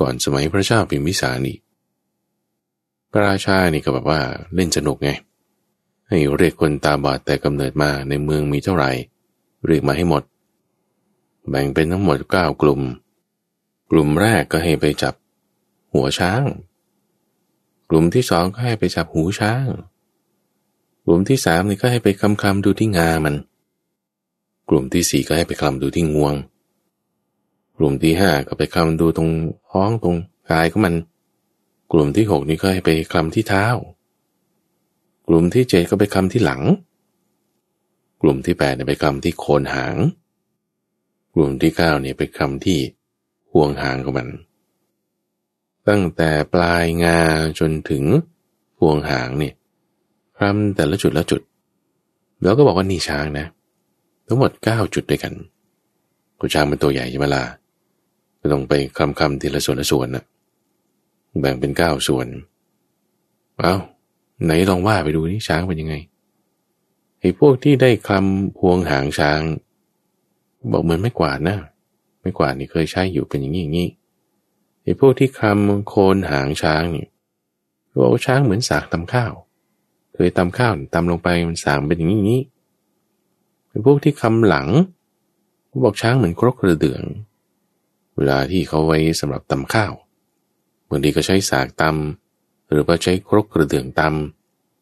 ก่อนสมัยพระเจ้าพิมพิสารนี่พระราชานี่ก็แบบว่าเล่นสนุกไง ให้เรียกคนตาบอดแต่กำเนิดมาในเมืองมีเท่าไหร่เรียกมาให้หมด แบ่งเป็นทั้งหมดเก้ากลุ่ม กลุ่มแรกก็ให้ไปจับหัวช้าง กลุ่มที่สองก็ให้ไปจับหูช้าง กลุ่มที่สามนี่ก็ให้ไปคำคำดูที่งามัน กลุ่มที่สี่ก็ให้ไปคลำดูที่งวง กลุ่มที่ห้าก็ไปคลำดูตรงท้องตรงกายของมัน กลุ่มที่หกนี่ก็ให้ไปคลำที่เท้า กลุ่มที่เจ็ดก็ไปคลำที่หลัง กลุ่มที่แปดเนี่ยไปคลำที่โคนหาง กลุ่มที่เก้าเนี่ยไปคลำที่ห่วงหางของมัน ตั้งแต่ปลายงาจนถึงห่วงหางเนี่ยคลำแต่ละจุดละจุด แล้วก็บอกว่านี่ช้างนะ ทั้งหมดเก้าจุดด้วยกันกูช้างเป็นตัวใหญ่ใช่ไหมล่ะ ก็ต้องไปคำคำทีละส่วนละส่วนนะแบ่งเป็นเก้าส่วน เอาไหนลองว่าไปดูนี่ช้างเป็นยังไงไอ้พวกที่ได้คำพวงหางช้าง บอกเหมือนไม่กวาดนะไม่กวาดนี่เคยใช้อยู่เป็นอย่างนี้อย่างนี้ไอ้พวกที่คำโคนหางช้างนี่บอกช้างเหมือนสากตำข้าวเคยตำข้าวตำลงไปมันสางเป็นอย่างนี้อย่างนี้ไอ้พวกที่คำหลังบอกช้างเหมือนครกกระเดือง เวลาที่เขาไว้สำหรับตำข้าวบางทีก็ใช้สากตำหรือว่าใช้ครกกระเดื่องต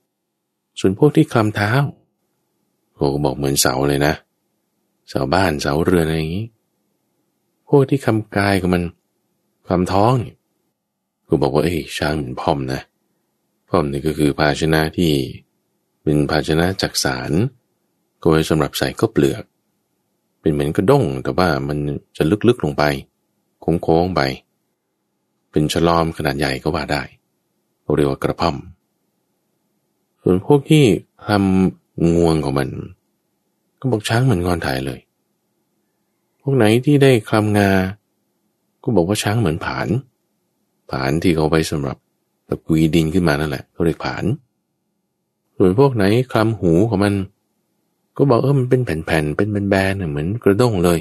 ำส่วนพวกที่คลำเท้าโอ้บอกเหมือนเสาเลยนะ เสาบ้านเสาเรือนอะไรอย่างนี้ พวกที่คำกายกับมันคำท้องเนี่ยก็บอกว่าเอ้ยช้างเหมือนพ่อมนะพ่อมนี่ก็คือภาชนะที่เป็นภาชนะจักสารก็ไว้สำหรับใส่ก็เปลือก เป็นเหมือนกระด้งแต่ว่ามันจะลึกๆลงไป โค้งๆไป เป็นฉลอมขนาดใหญ่ก็ว่าได้เรียกว่ากระพ่อม ส่วนพวกที่ทำงวงของมัน ก็บอกช้างเหมือนงอนถ่ายเลย พวกไหนที่ได้คลำงา ก็บอกว่าช้างเหมือนผาน ผานที่เขาไปสำหรับตะกุยดินขึ้นมานั่นแหละเขาเรียกผาน ส่วนพวกไหนคลำหูของมัน ก็บอกเออมันเป็นแผ่นๆเป็นแบนๆเหมือนกระด้งเลย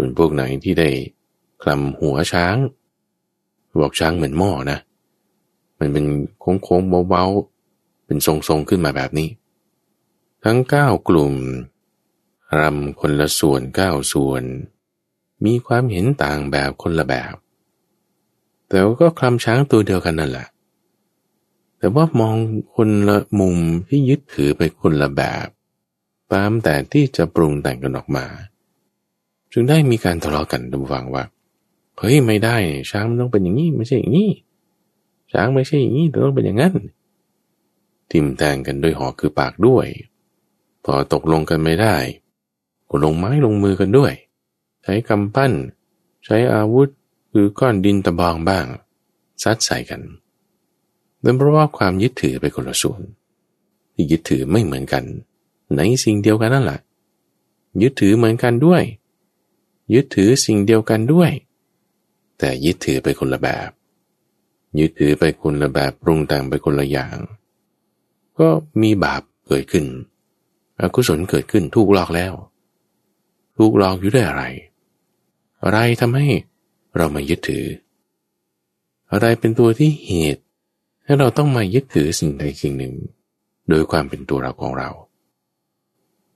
ส่วนพวกไหนที่ได้คลำหัวช้าง บอกช้างเหมือนหม้อนะ มันเป็นโค้งๆเบาๆเป็นทรงๆขึ้นมาแบบนี้ ทั้งเก้ากลุ่มรำคนละส่วนเก้าส่วน มีความเห็นต่างแบบคนละแบบ แต่ก็คลำช้างตัวเดียวกันนั่นแหละ แต่ว่ามองคนละมุมที่ยึดถือไปคนละแบบ ตามแต่ที่จะปรุงแต่งกันออกมา จึงได้มีการทะเลาะกันดูฟังว่าเฮ้ยไม่ได้ช้างมันต้องเป็นอย่างนี้ไม่ใช่อย่างนี้ช้างไม่ใช่อย่างนี้แต่ต้องเป็นอย่างนั้นทิมแทงกันด้วยหอกคือปากด้วยพอตกลงกันไม่ได้ก็ลงไม้ลงมือกันด้วย ใช้กำปั้น ใช้อาวุธคือก้อนดินตะบองบ้างซัดใส่กันนั่นเพราะว่าความยึดถือไปคนละส่วนที่ยึดถือไม่เหมือนกัน ในสิ่งเดียวกันนั่นแหละยึดถือเหมือนกันด้วย ยึดถือสิ่งเดียวกันด้วย แต่ยึดถือไปคนละแบบ ยึดถือไปคนละแบบปรุงแต่งไปคนละอย่าง ก็มีบาปเกิดขึ้น อกุศลเกิดขึ้นถูกหลอกแล้ว ถูกหลอกอยู่ด้วยอะไร อะไรทำให้เรามายึดถือ อะไรเป็นตัวที่เหตุให้เราต้องมายึดถือสิ่งใดสิ่งหนึ่ง โดยความเป็นตัวเราของเรา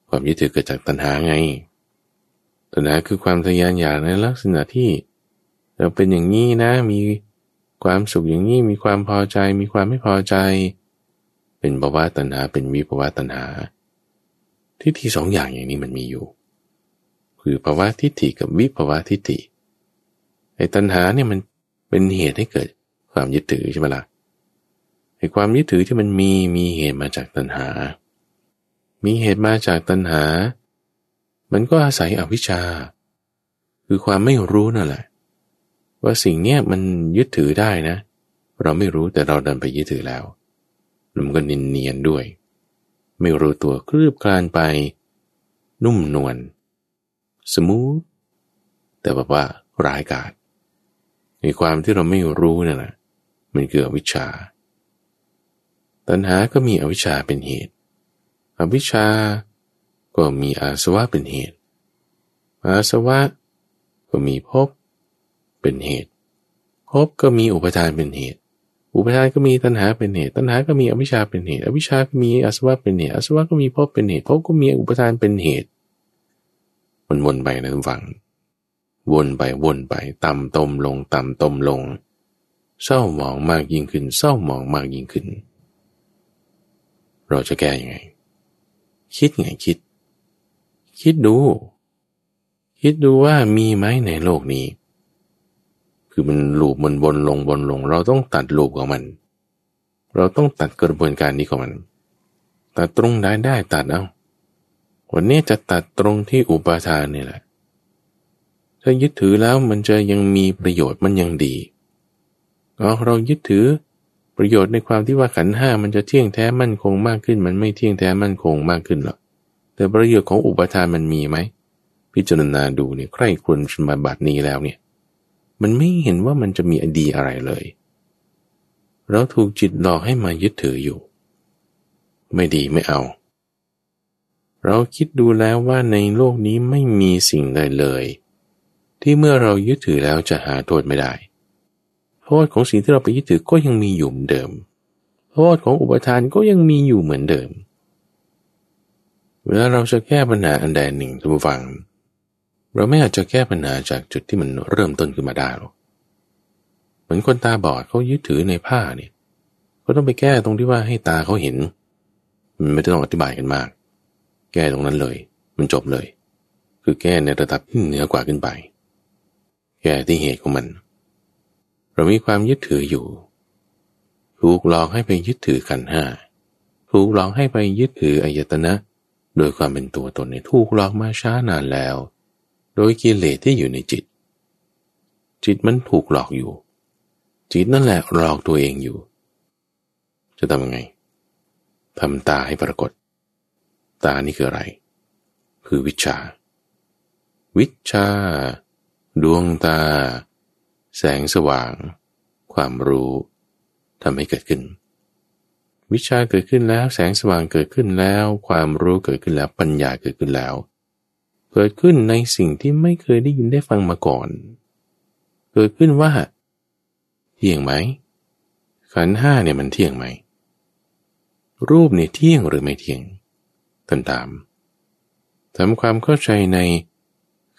ความยึดถือเกิดจากตัณหาไง ตัณหาคือความทยานอยากในลักษณะที่เราเป็นอย่างนี้นะมีความสุขอย่างนี้มีความพอใจ มีความไม่พอใจ เป็นภาวะตัณหาเป็นวิภาวะตัณหา ทิฏฐิสองอย่างอย่างนี้มันมีอยู่ คือภาวะทิฏฐิกับวิภาวะทิฏฐิไอ้ตัณหาเนี่ยมันเป็นเหตุให้เกิดความยึดถือใช่ไหมละ่ะไอ้ความยึดถือที่มันมีมีเหตุมาจากตัณหา มีเหตุมาจากตัณหา มันก็อาศัยอวิชชา คือความไม่รู้นั่นแหละ ว่าสิ่งเนี้ยมันยึดถือได้นะ เราไม่รู้แต่เราเดันไปยึดถือแล้วมันก็นินเนียนด้วย ไม่รู้ตัวคลืบคลานไป นุ่มนวลสมูทแต่แบบว่าร้ายกาจในความที่เราไม่รู้นั่นแหะมันคืออวิชชา ตัณหาก็มีอวิชชาเป็นเหตุ อวิชชา ก็มีอาสวะเป็นเหตุ อาสวะ ก็มีภพเป็นเหตุภพก็มีอุปทานเป็นเหตุ อุปทานก็มีตัณหาเป็นเหตุ ตัณหาก็มีอวิชชาเป็นเหตุ อวิชชาก็มีอาสวะเป็นเหตุ อาสวะก็มีภพเป็นเหตุภพก็มีอุปทานเป็นเหตุวนวนไปนะทุกฝัง วนไปวนไปต่ำตมลงต่ำตมลง เศร้าหมองมากยิ่งขึ้น เศร้าหมองมากยิ่งขึ้น เราจะแก้ยังไง คิดไงคิด คิดดู คิดดูว่ามีไหมในโลกนี้ คือมันลูปมันวนลงวนลง เราต้องตัดลูปของมัน เราต้องตัดกระบวนการนี้ของมันตัดตรงได้ได้ตัดเอาวันนี้จะตัดตรงที่อุปาทานนี่แหละ ถ้ายึดถือแล้วมันจะยังมีประโยชน์มันยังดีเรายึดถือประโยชน์ในความที่ว่าขันห้ามันจะเที่ยงแท้มั่นคงมากขึ้น มันไม่เที่ยงแท้มั่นคงมากขึ้นหรอก แต่ประโยชน์ของอุปทานมันมีไหม พิจารณาดูเนี่ยใครควรสมาบัตินี้แล้วเนี่ย มันไม่เห็นว่ามันจะมีอดีอะไรเลย เราถูกจิตหลอกให้มายึดถืออยู่ ไม่ดีไม่เอา เราคิดดูแล้วว่าในโลกนี้ไม่มีสิ่งใดเลย ที่เมื่อเรายึดถือแล้วจะหาโทษไม่ได้ โทษของสิ่งที่เราไปยึดถือก็ยังมีอยู่เหมือนเดิม โทษของอุปทานก็ยังมีอยู่เหมือนเดิมเเวลาเราจะแก้ปัญหาอันใดหนึ่งทุกฝัง เราไม่อาจจะแก้ปัญหาจากจุดที่มันเริ่มต้นขึ้นมาได้หรอกเหมือนคนตาบอดเขายึดถือในผ้าเนี่ยก็ต้องไปแก้ตรงที่ว่าให้ตาเขาเห็น มันไม่ต้องอธิบายกันมาก แก้ตรงนั้นเลย มันจบเลย คือแก้ในระดับที่เหนือกว่าขึ้นไป แก้ที่เหตุของมัน เรามีความยึดถืออยู่ ถูกหลอกให้ไปยึดถือขันห้าถูกหลอกให้ไปยึดถืออายตนะ โดยความเป็นตัวตนในถูกหลอกมาช้านานแล้ว โดยกิเลสที่อยู่ในจิต จิตมันถูกหลอกอยู่ จิตนั่นแหละหลอกตัวเองอยู่ จะทำยังไงทำตาให้ปรากฏ ตานี่คืออะไร คือวิชา วิชา ดวงตา แสงสว่าง ความรู้ทำให้เกิดขึ้น วิชาเกิดขึ้นแล้วแสงสว่างเกิดขึ้นแล้ว ความรู้เกิดขึ้นแล้วปัญญาเกิดขึ้นแล้ว เกิดขึ้นในสิ่งที่ไม่เคยได้ยินได้ฟังมาก่อน เกิดขึ้นว่า เที่ยงไหม ขันห้าเนี่ยมันเที่ยงไหม รูปเนี่ยเที่ยงหรือไม่เที่ยงตันตามทำความเข้าใจใน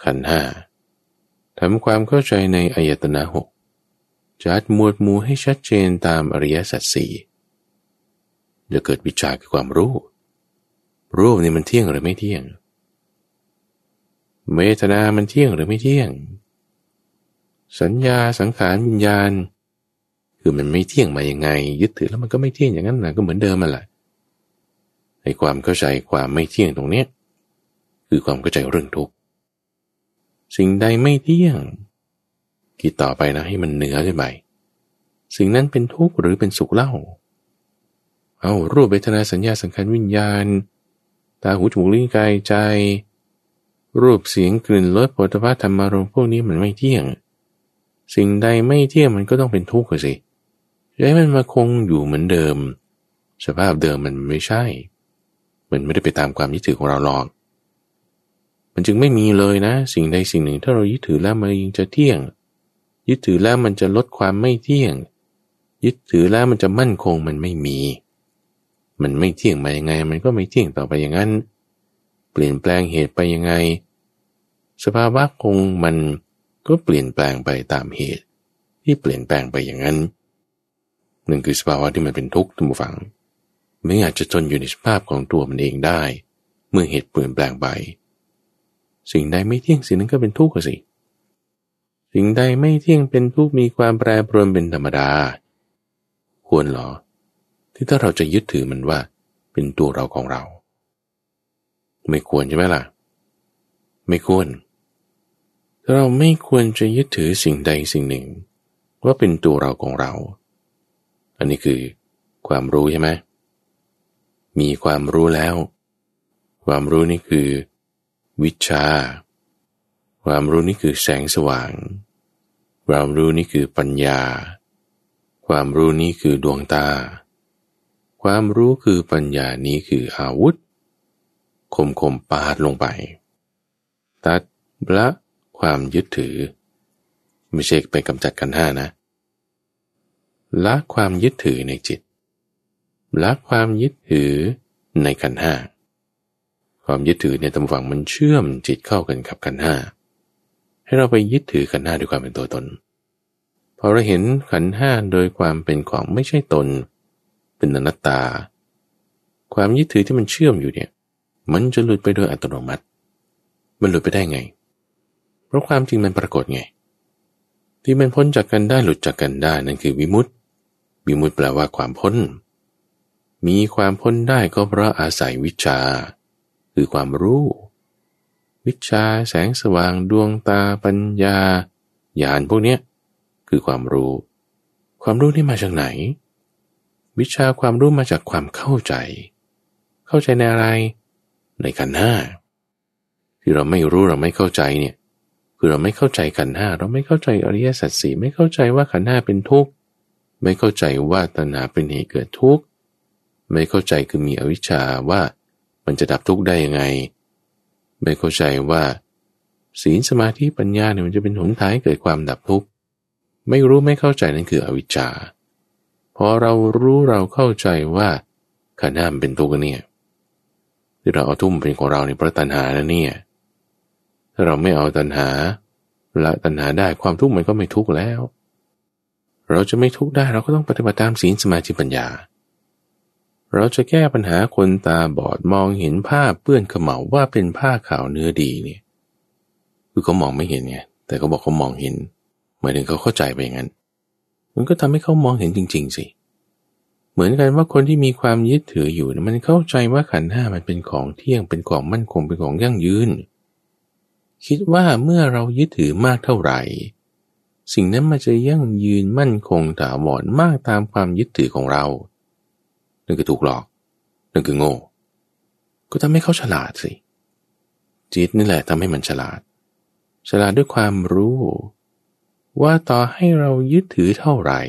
ขันห้าทำความเข้าใจในอายตนะหกจัดหมวดหมู่ให้ชัดเจนตามอริยสัจสี่ จะเกิดวิชาคือความรู้ รูปนี่มันเที่ยงหรือไม่เที่ยงเมตนา มันเที่ยงหรือไม่เที่ยง สัญญาสังขารวิญญาณ คือมันไม่เที่ยงมาอย่างไง ยึดถือแล้วมันก็ไม่เที่ยงอย่างนั้นนะก็เหมือนเดิมมาแหละไอ้ความเข้าใจความไม่เที่ยงตรงเนี้ยคือความเข้าใจเรื่องทุกข์สิ่งใดไม่เที่ยงคิดต่อไปนะให้มันเหนือขึ้นไปสิ่งนั้นเป็นทุกข์หรือเป็นสุขเล่า เอารูปเวทนาสัญญาสังขารวิญญาณ ตาหูจมูกลิ้นกายใจ รูปเสียงกลิ่นรสผลิตภัณฑ์ธรรมารมพวกนี้มันไม่เที่ยง สิ่งใดไม่เที่ยงมันก็ต้องเป็นทุกข์สิจะให้มันมาคงอยู่เหมือนเดิม สภาพเดิมมันไม่ใช่ มันไม่ได้ไปตามความยึดถือของเราหรอกมันจึงไม่มีเลยนะ สิ่งใดสิ่งหนึ่งถ้าเรายึดถือแล้วมันยังจะเที่ยง ยึดถือแล้วมันจะลดความไม่เที่ยง ยึดถือแล้วมันจะมั่นคงมันไม่มี มันไม่เที่ยงมายังไง มันก็ไม่เที่ยงต่อไปอย่างนั้น เปลี่ยนแปลงเหตุไปยังไง สภาวะคงมันก็เปลี่ยนแปลงไปตามเหตุ ที่เปลี่ยนแปลงไปอย่างนั้นหนึ่งคือสภาวะที่มันเป็นทุกข์ทุกฝัง ไม่อาจจะทนอยู่ในสภาพของตัวมันเองได้ เมื่อเหตุเปลี่ยนแปลงไป สิ่งใดไม่เที่ยงสิ่งนั้นก็เป็นทุกข์สิ สิ่งใดไม่เที่ยงเป็นทุกข์มีความแปรปรวนเป็นธรรมดา ควรหรอ ที่ถ้าเราจะยึดถือมันว่า เป็นตัวเราของเรา ไม่ควรใช่ไหมล่ะ ไม่ควร เราไม่ควรจะยึดถือสิ่งใดสิ่งหนึ่ง ว่าเป็นตัวเราของเรา อันนี้คือ ความรู้ใช่ไหมมีความรู้แล้ว ความรู้นี่คือ วิชา ความรู้นี้คือแสงสว่าง ความรู้นี้คือปัญญา ความรู้นี้คือดวงตา ความรู้คือปัญญานี้คืออาวุธ คมคมปาดลงไป ตัดละความยึดถือ ไม่ใช่ไปกำจัดกันห้านะ ละความยึดถือในจิต ละความยึดถือในกันห้าความยึดถือเนี่ยตำฝังมันเชื่อมจิตเข้ากันกับขันห้าให้เราไปยึดถือขันห้าด้วยความเป็นตัวตนพอเราเห็นขันห้าโดยความเป็นของไม่ใช่ตน เป็นอนัตตา ความยึดถือที่มันเชื่อมอยู่เนี่ย มันจะหลุดไปโดยอัตโนมัติ มันหลุดไปได้ไง เพราะความจริงมันปรากฏไง ที่มันพ้นจากกันได้หลุดจากกันได้นั่นคือวิมุตติวิมุตติแปลว่าความพ้น มีความพ้นได้ก็เพราะอาศัยวิชา คือความรู้ วิชาแสงสว่างดวงตาปัญญาญาณพวกเนี้ยคือความรู้ ความรู้นี่มาจากไหน วิชาความรู้มาจากความเข้าใจ เข้าใจในอะไร ในขันห้าที่เราไม่รู้เราไม่เข้าใจเนี่ย คือเราไม่เข้าใจขันห้าเราไม่เข้าใจอริยสัจสี่ไม่เข้าใจว่าขันห้าเป็นทุกข์ไม่เข้าใจว่าตัณหาเป็นเหตุเกิดทุกข์ไม่เข้าใจคือมีอวิชชาว่ามันจะดับทุกข์ได้ยังไง ไม่เข้าใจว่าศีลสมาธิปัญญาเนี่ยมันจะเป็นหนทางให้เกิดความดับทุกข์ไม่รู้ไม่เข้าใจนั่นคืออวิชชา พอเรารู้เราเข้าใจว่าขันห้ามเป็นทุกข์เนี่ยที่เราเอาทุ่มเป็นของเราในพระตัณหาแล้วเนี่ยถ้าเราไม่เอาตัณหาละตัณหาได้ความทุกข์มันก็ไม่ทุกข์แล้ว เราจะไม่ทุกข์ได้เราก็ต้องปฏิบัติตามศีลสมาธิปัญญา เราจะแก้ปัญหาคนตาบอดมองเห็นผ้าเปื้อนขมเหลาว่าเป็นผ้าขาวเนื้อดีเนี่ยคือเขามองไม่เห็นไงแต่เขาบอกเขามองเห็นหมายถึงเขาเข้าใจไปอย่างนั้น มันก็ทำให้เขามองเห็นจริง ๆ สิ เหมือนกันว่าคนที่มีความยึดถืออยู่ มันเข้าใจว่าขันห้ามันเป็นของเที่ยงเป็นของมั่นคงเป็นของยั่งยืน คิดว่าเมื่อเรายึดถือมากเท่าไหร่ สิ่งนั้นมันจะยั่งยืนมั่นคงถาวรมากตามความยึดถือของเรา นั่นคือถูกหลอกนั่นคือโง่ ก็ทำให้เขาฉลาดสิจิตนี่แหละทำให้มันฉลาด ฉลาดด้วยความรู้ ว่าต่อให้เรายึดถือเท่าไหร่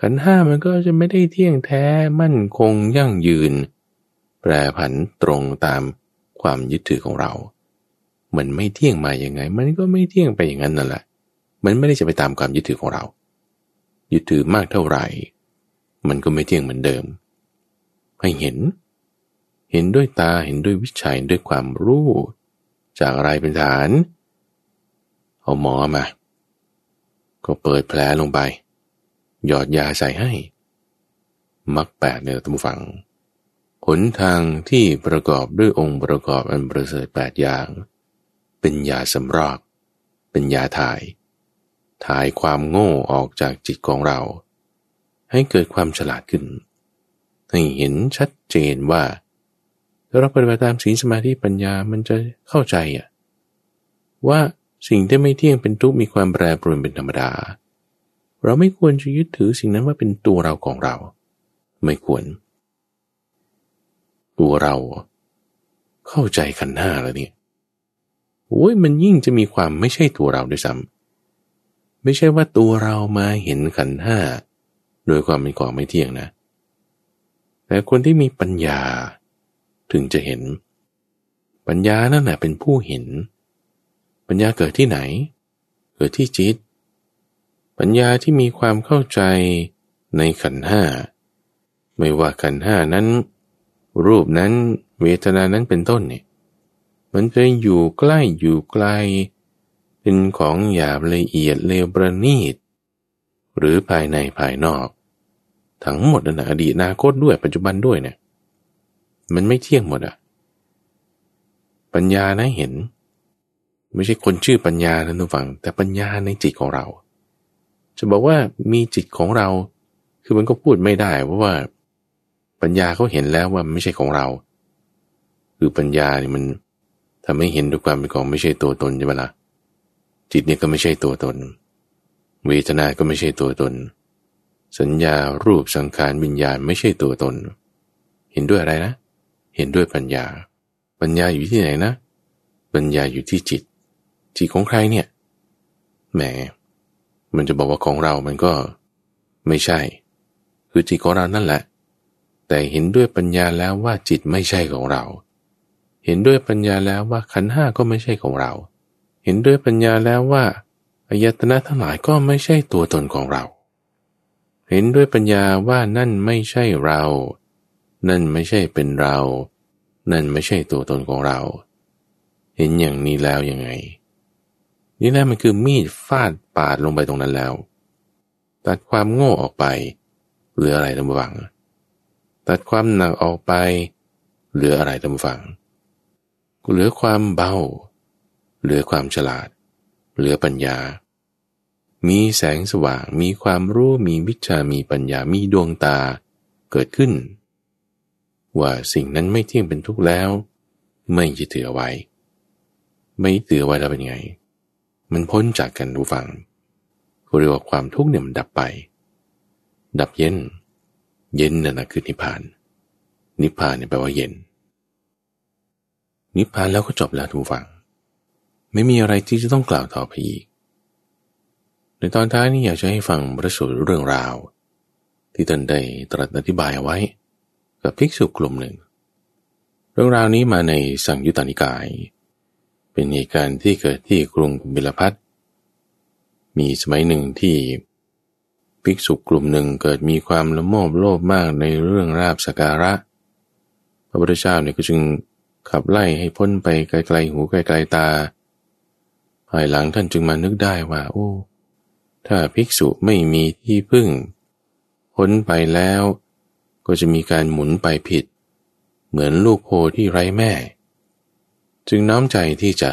ขันห้ามันก็จะไม่ได้เที่ยงแท้มั่นคงยั่งยืน แปรผันตรงตามความยึดถือของเรา มันไม่เที่ยงมาอย่างไง มันก็ไม่เที่ยงไปอย่างนั้นนั่นแหละ มันไม่ได้จะไปตามความยึดถือของเรา ยึดถือมากเท่าไหร่ มันก็ไม่เที่ยงเหมือนเดิม ให้เห็น เห็นด้วยตาเห็นด้วยวิชัยด้วยความรู้ จากอะไรเป็นฐาน เอาหมอมา ก็เปิดแผลลงไป หยอดยาใส่ให้ มักแปดเนี่ยท่านผู้ฟัง หนทางที่ประกอบด้วยองค์ประกอบอันประเสริฐแปดอย่าง เป็นยาสำรอก เป็นยาถ่าย ถ่ายความโง่ออกจากจิตของเรา ให้เกิดความฉลาดขึ้น ให้เห็นชัดเจนว่าถ้าเราปฏิบัติตามศีลสมาธิปัญญามันจะเข้าใจอะว่า สิ่งที่ไม่เที่ยงเป็นทุกข์มีความแปรปรวนเป็นธรรมดา เราไม่ควรจะยึดถือสิ่งนั้นว่าเป็นตัวเราของเรา ไม่ควร ตัวเรา เข้าใจขันห้าแล้วเนี่ยโอ้ยมันยิ่งจะมีความไม่ใช่ตัวเราด้วยซ้ำไม่ใช่ว่าตัวเรามาเห็นขันห้าโดยความเป็นของไม่เที่ยงนะ แต่คนที่มีปัญญา ถึงจะเห็น ปัญญานั่นแหละเป็นผู้เห็น ปัญญาเกิดที่ไหน เกิดที่จิต ปัญญาที่มีความเข้าใจในขันห้า ไม่ว่าขันห้านั้น รูปนั้นเวทนานั้นเป็นต้นเนี่ยมันจะอยู่ใกล้อยู่ไกล เป็นของหยาบละเอียดเลวประณีต หรือภายในภายนอก ทั้งหมดนะอดีตอนาคตด้วยปัจจุบันด้วยเนี่ยมันไม่เที่ยงหมดอะปัญญานะเห็น ไม่ใช่คนชื่อปัญญานะทุกฝัง แต่ปัญญาในจิตของเรา จะบอกว่ามีจิตของเรา คือมันก็พูดไม่ได้ เพราะว่า ปัญญาเขาเห็นแล้วว่าไม่ใช่ของเรา คือปัญญานี่มันทำให้เห็นด้วยความเป็นของไม่ใช่ตัวตนใช่ไหมละ่ะจิตเนี่ยก็ไม่ใช่ตัวตน เวทนา ก็ไม่ใช่ตัวตน สัญญารูปสังขารวิญญาณไม่ใช่ตัวตน เห็นด้วยอะไรนะ เห็นด้วยปัญญา ปัญญาอยู่ที่ไหนนะ ปัญญาอยู่ที่จิต จิตของใครเนี่ย แหม มันจะบอกว่าของเรามันก็ไม่ใช่ คือจิตของเรานั่นแหละ แต่เห็นด้วยปัญญาแล้วว่าจิตไม่ใช่ของเรา เห็นด้วยปัญญาแล้วว่าขันห้าก็ไม่ใช่ของเรา เห็นด้วยปัญญาแล้วว่าอายตนะทั้งหลายก็ไม่ใช่ตัวตนของเรา เห็นด้วยปัญญาว่านั่นไม่ใช่เรา นั่นไม่ใช่เป็นเรา นั่นไม่ใช่ตัวตนของเรา เห็นอย่างนี้แล้วยังไง นี่แหละมันคือมีดฟาดปาดลงไปตรงนั้นแล้ว ตัดความโง่ออกไป เหลืออะไรตั้งฟัง ตัดความหนักออกไป เหลืออะไรตั้งฟัง เหลือความเบา เหลือความฉลาด เหลือปัญญา มีแสงสว่าง มีความรู้ มีวิชา มีปัญญา มีดวงตา เกิดขึ้น ว่าสิ่งนั้นไม่เที่ยงเป็นทุกข์แล้ว ไม่ยึดถือไว้ ไม่ถือไว้แล้วเป็นไง มันพ้นจากกันดูฟังเรียกว่าความทุกข์เนี่ยมันดับไป ดับเย็น เย็นนั่นนะคือนิพพาน นิพพานเนี่ยแปลว่าเย็น นิพพานแล้วก็จบแล้วทุกฝัง ไม่มีอะไรที่จะต้องกล่าวต่อไปอีก ในตอนท้ายนี้อยากจะให้ฟังประสูตรเรื่องราว ที่ตนได้ตรัสอธิบายเอาไว้ กับภิกษุกลุ่มหนึ่ง เรื่องราวนี้มาในสังยุตตานิกาย เป็นเหตุการณ์ที่เกิดที่กรุงบิลพัทมีสมัยหนึ่งที่ภิกษุกลุ่มหนึ่งเกิดมีความละโมบโลภมากในเรื่องราบสการะ พระพุทธเจ้าเนี่ยก็จึงขับไล่ให้พ้นไปไกลๆหูไกลๆตา ภายหลังท่านจึงมานึกได้ว่า โอ้ ถ้าภิกษุไม่มีที่พึ่ง พ้นไปแล้ว ก็จะมีการหมุนไปผิด เหมือนลูกโพที่ไร้แม่ จึงน้อมใจที่จะ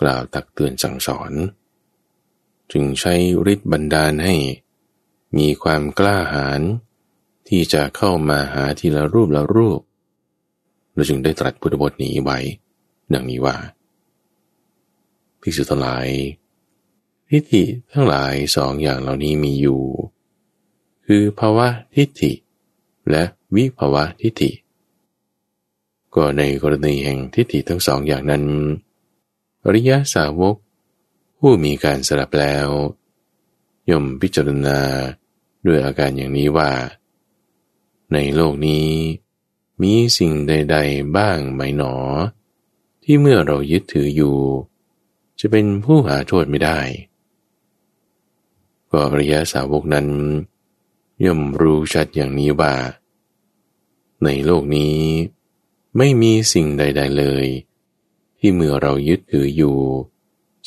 กล่าวตักเตือนสั่งสอน จึงใช้ฤทธิ์บันดาลให้ มีความกล้าหาญที่จะเข้ามาหาทีละรูปละรูปเราจึงได้ตรัสพุทธบทนี้ไว้ ดังนี้ว่า ภิกษุทั้งหลายทิฏฐิทั้งหลายสองอย่างเหล่านี้มีอยู่ คือภาวะทิฏฐิ และวิภาวะทิฏฐิ ก็ในกรณีแห่งทิฏฐิทั้งสองอย่างนั้น อริยสาวก ผู้มีการสลับแล้ว ย่อมพิจารณาด้วยอาการอย่างนี้ว่า ในโลกนี้ มีสิ่งใด ๆ บ้างไหมหนอ ที่เมื่อเรายึดถืออยู่ จะเป็นผู้หาโทษไม่ได้ ก็อริยสาวกนั้น ย่อมรู้ชัดอย่างนี้ว่า ในโลกนี้ ไม่มีสิ่งใด ๆเลย ที่เมื่อเรายึดถืออยู่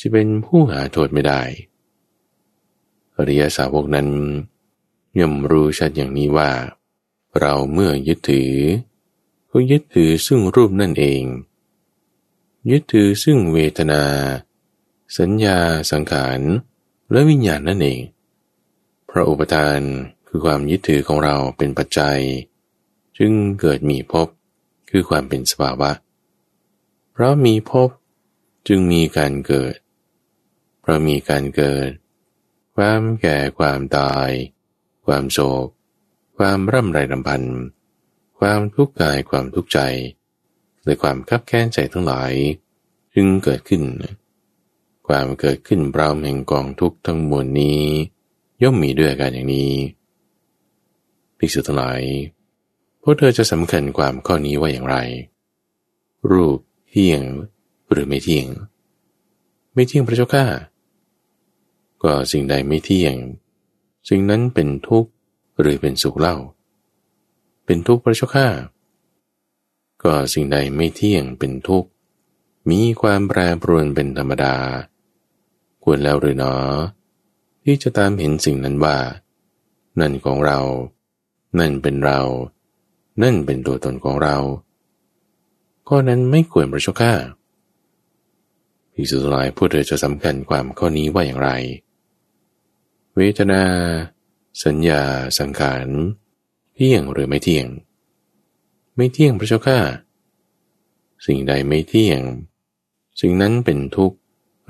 จะเป็นผู้หาโทษไม่ได้อริยสาวกนั้นย่อมรู้ชัดอย่างนี้ว่า เราเมื่อยึดถือก็ยึดถือซึ่งรูปนั่นเอง ยึดถือซึ่งเวทนา สัญญาสังขาร และวิญญาณนั่นเอง พระอุปทานคือความยึดถือของเราเป็นปัจจัย จึงเกิดมีภพ คือความเป็นสภาวะ เพราะมีภพจึงมีการเกิด เพราะมีการเกิด ความแก่ความตาย ความโศก ความร่ำไรรำพันธ์ความทุกข์กายความทุกข์ใจและความคับแค้นใจทั้งหลาย จึงเกิดขึ้น ความเกิดขึ้นปรามแห่งกองทุกข์ทั้งมวลนี้ ย่อมมีด้วยการอย่างนี้ภิกษุทั้งหลาย พวกเธอจะสำคัญความข้อนี้ว่าอย่างไร รูปเที่ยงหรือไม่เที่ยง ไม่เที่ยงพระเจ้าข้าก็สิ่งใดไม่เที่ยงสิ่งนั้นเป็นทุกข์หรือเป็นสุขเล่า เป็นทุกข์พระเจ้าข้าก็สิ่งใดไม่เที่ยงเป็นทุกข์มีความแปรปรวนเป็นธรรมดา ควรแล้วหรือเนอ ที่จะตามเห็นสิ่งนั้นว่า นั่นของเรา นั่นเป็นเรา นั่นเป็นตัวตนของเราก็นั้นไม่ควรพระเจ้าข้าพิสุทธิ์หลายผู้เธอจะสำคัญความข้อนี้ว่าอย่างไร เวทนา สัญญา สังขารเที่ยงหรือไม่เที่ยง ไม่เที่ยงพระเจ้าข้าสิ่งใดไม่เที่ยง สิ่งนั้นเป็นทุกข์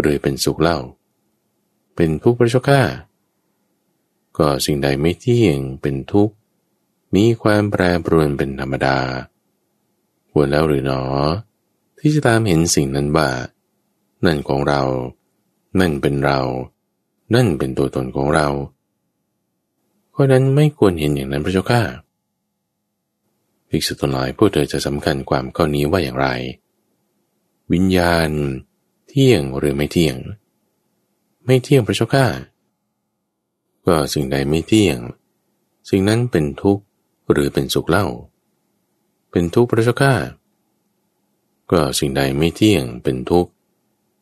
หรือเป็นสุขเล่า เป็นทุกข์พระเจ้าข้าก็สิ่งใดไม่เที่ยงเป็นทุกข์ มีความแปรปรวนเป็นธรรมดาควรแล้วหรือหนอ ที่จะตามเห็นสิ่งนั้นว่า นั่นของเรา นั่นเป็นเรา นั่นเป็นตัวตนของเราเพราะนั้นไม่ควรเห็นอย่างนั้นพระเจ้าข้าภิกษุทั้งหลายพวกเธอจะสำคัญความข้อนี้ว่าอย่างไร วิญญาณ เที่ยงหรือไม่เที่ยง ไม่เที่ยงพระเจ้าข้าก็สิ่งใดไม่เที่ยง สิ่งนั้นเป็นทุกข์ หรือเป็นสุขเล่า เป็นทุกข์พระเจ้าข้าก็สิ่งใดไม่เที่ยงเป็นทุกข์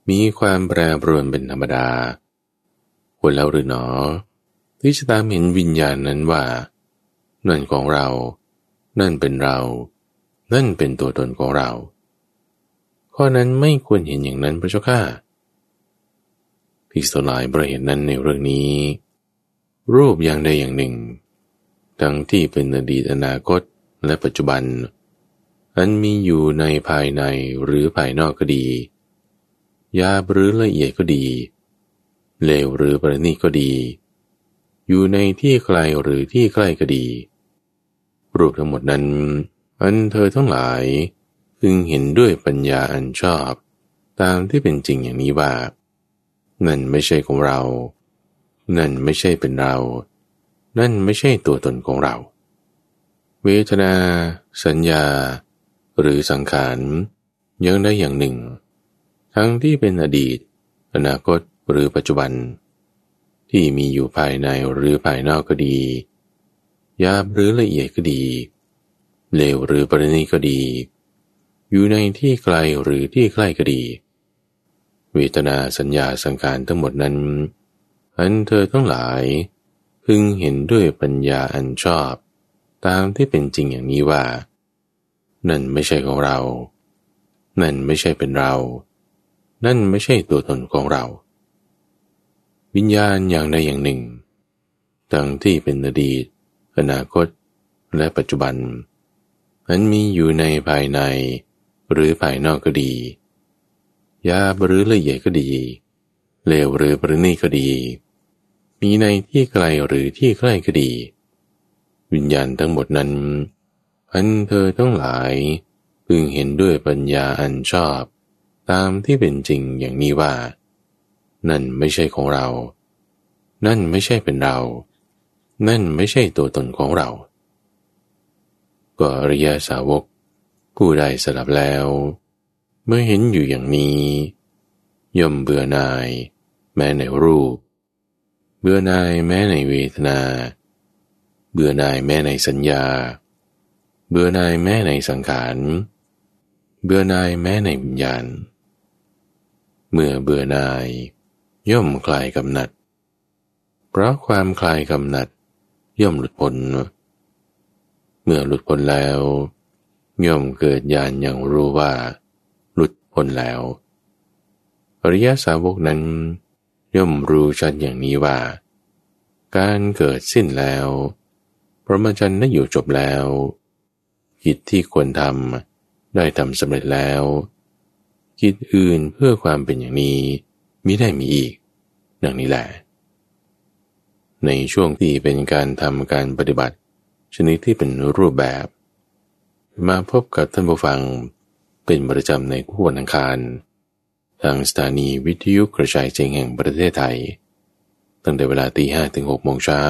มีความแปรปรวนเป็นธรรมดาควรแล้วหรือหนอ ที่จะตามเห็นวิญญาณนั้นว่า นั่นของเรา นั่นเป็นเรา นั่นเป็นตัวตนของเรา ข้อนั้นไม่ควรเห็นอย่างนั้นพระเจ้าข้าภิกษุหลายประเหตุนั้นในเรื่องนี้ รูปอย่างใดอย่างหนึ่ง ทั้งที่เป็นอดีตอนาคตและปัจจุบัน อันมีอยู่ในภายในหรือภายนอกก็ดียาหรือละเอียดก็ดี เลวหรือประณีตก็ดี อยู่ในที่ไกลหรือที่ใกล้ก็ดี รูปทั้งหมดนั้น อันเธอทั้งหลายพึงเห็นด้วยปัญญาอันชอบ ตามที่เป็นจริงอย่างนี้ว่า นั่นไม่ใช่ของเรา นั่นไม่ใช่เป็นเรา นั่นไม่ใช่ตัวตนของเรา เวทนา สัญญา หรือสังขารยังได้อย่างหนึ่ง ทั้งที่เป็นอดีต อนาคตหรือปัจจุบัน ที่มีอยู่ภายในหรือภายนอกก็ดียาบหรือละเอียดก็ดีเลวหรือปริณีก็ดี อยู่ในที่ไกลหรือที่ใกล้ก็ดี เวทนาสัญญาสังขารทั้งหมดนั้นอันเธอทั้งหลาย พึงเห็นด้วยปัญญาอันชอบ ตามที่เป็นจริงอย่างนี้ว่า นั่นไม่ใช่ของเรา นั่นไม่ใช่เป็นเรา นั่นไม่ใช่ตัวตนของเรา วิญญาณอย่างใดอย่างหนึ่ง ทั้งที่เป็นอดีต อนาคต และปัจจุบัน นั้นมีอยู่ในภายใน หรือภายนอกก็ดียาหรือละเอียดก็ดีเลวหรือประณีก็ดี มีในที่ไกลหรือที่ใกล้ก็ดี วิญญาณทั้งหมดนั้นอันเธอทั้งหลาย พึงเห็นด้วยปัญญาอันชอบ ตามที่เป็นจริงอย่างนี้ว่า นั่นไม่ใช่ของเรา นั่นไม่ใช่เป็นเรา นั่นไม่ใช่ตัวตนของเรา ก็อริยาสาวกผู้ใดสลับแล้ว เมื่อเห็นอยู่อย่างนี้ย่อมเบื่อนาย แม้ในรูป เบื่อหน่ายแม้ในเวทนา เบื่อหน่ายแม้ในสัญญา เบื่อหน่ายแม้ในสังขาร เบื่อหน่ายแม้ในวิญญาณ เมื่อเบื่อหน่าย ย่อมคลายกำหนัด เพราะความคลายกำหนัด ย่อมหลุดพ้น เมื่อหลุดพ้นแล้ว ย่อมเกิดญาณอย่างรู้ว่า หลุดพ้นแล้ว อริยสาวกนั้น ย่อมรู้ชัดอย่างนี้ว่า การเกิดสิ้นแล้วพระมจรรย์นั้นอยู่จบแล้วกิจที่ควรทำได้ทำสำเร็จแล้วกิจอื่นเพื่อความเป็นอย่างนี้มิได้มีอีก ดังนี้แหละ ในช่วงที่เป็นการทำการปฏิบัติ ชนิดที่เป็นรูปแบบ มาพบกับท่านผู้ฟังเป็นประจำในคู่วันอังคาร ทางสถานีวิทยุกระจายเสียงแห่งประเทศไทย ตั้งแต่เวลาตีห้ถึงหกโมงเช้า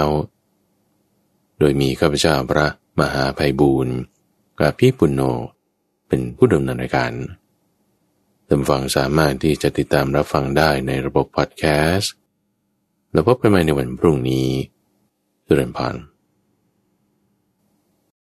โดยมีข้าพเจ้าพระมหาภัยบูรณ์กับพี่ปุณโญเป็นผู้ดำเนินรายการท่านฟังสามารถที่จะติดตามรับฟังได้ในระบบพอดแคสต์ แล้วพบกันใหม่ในวันพรุ่งนี้เจริญพร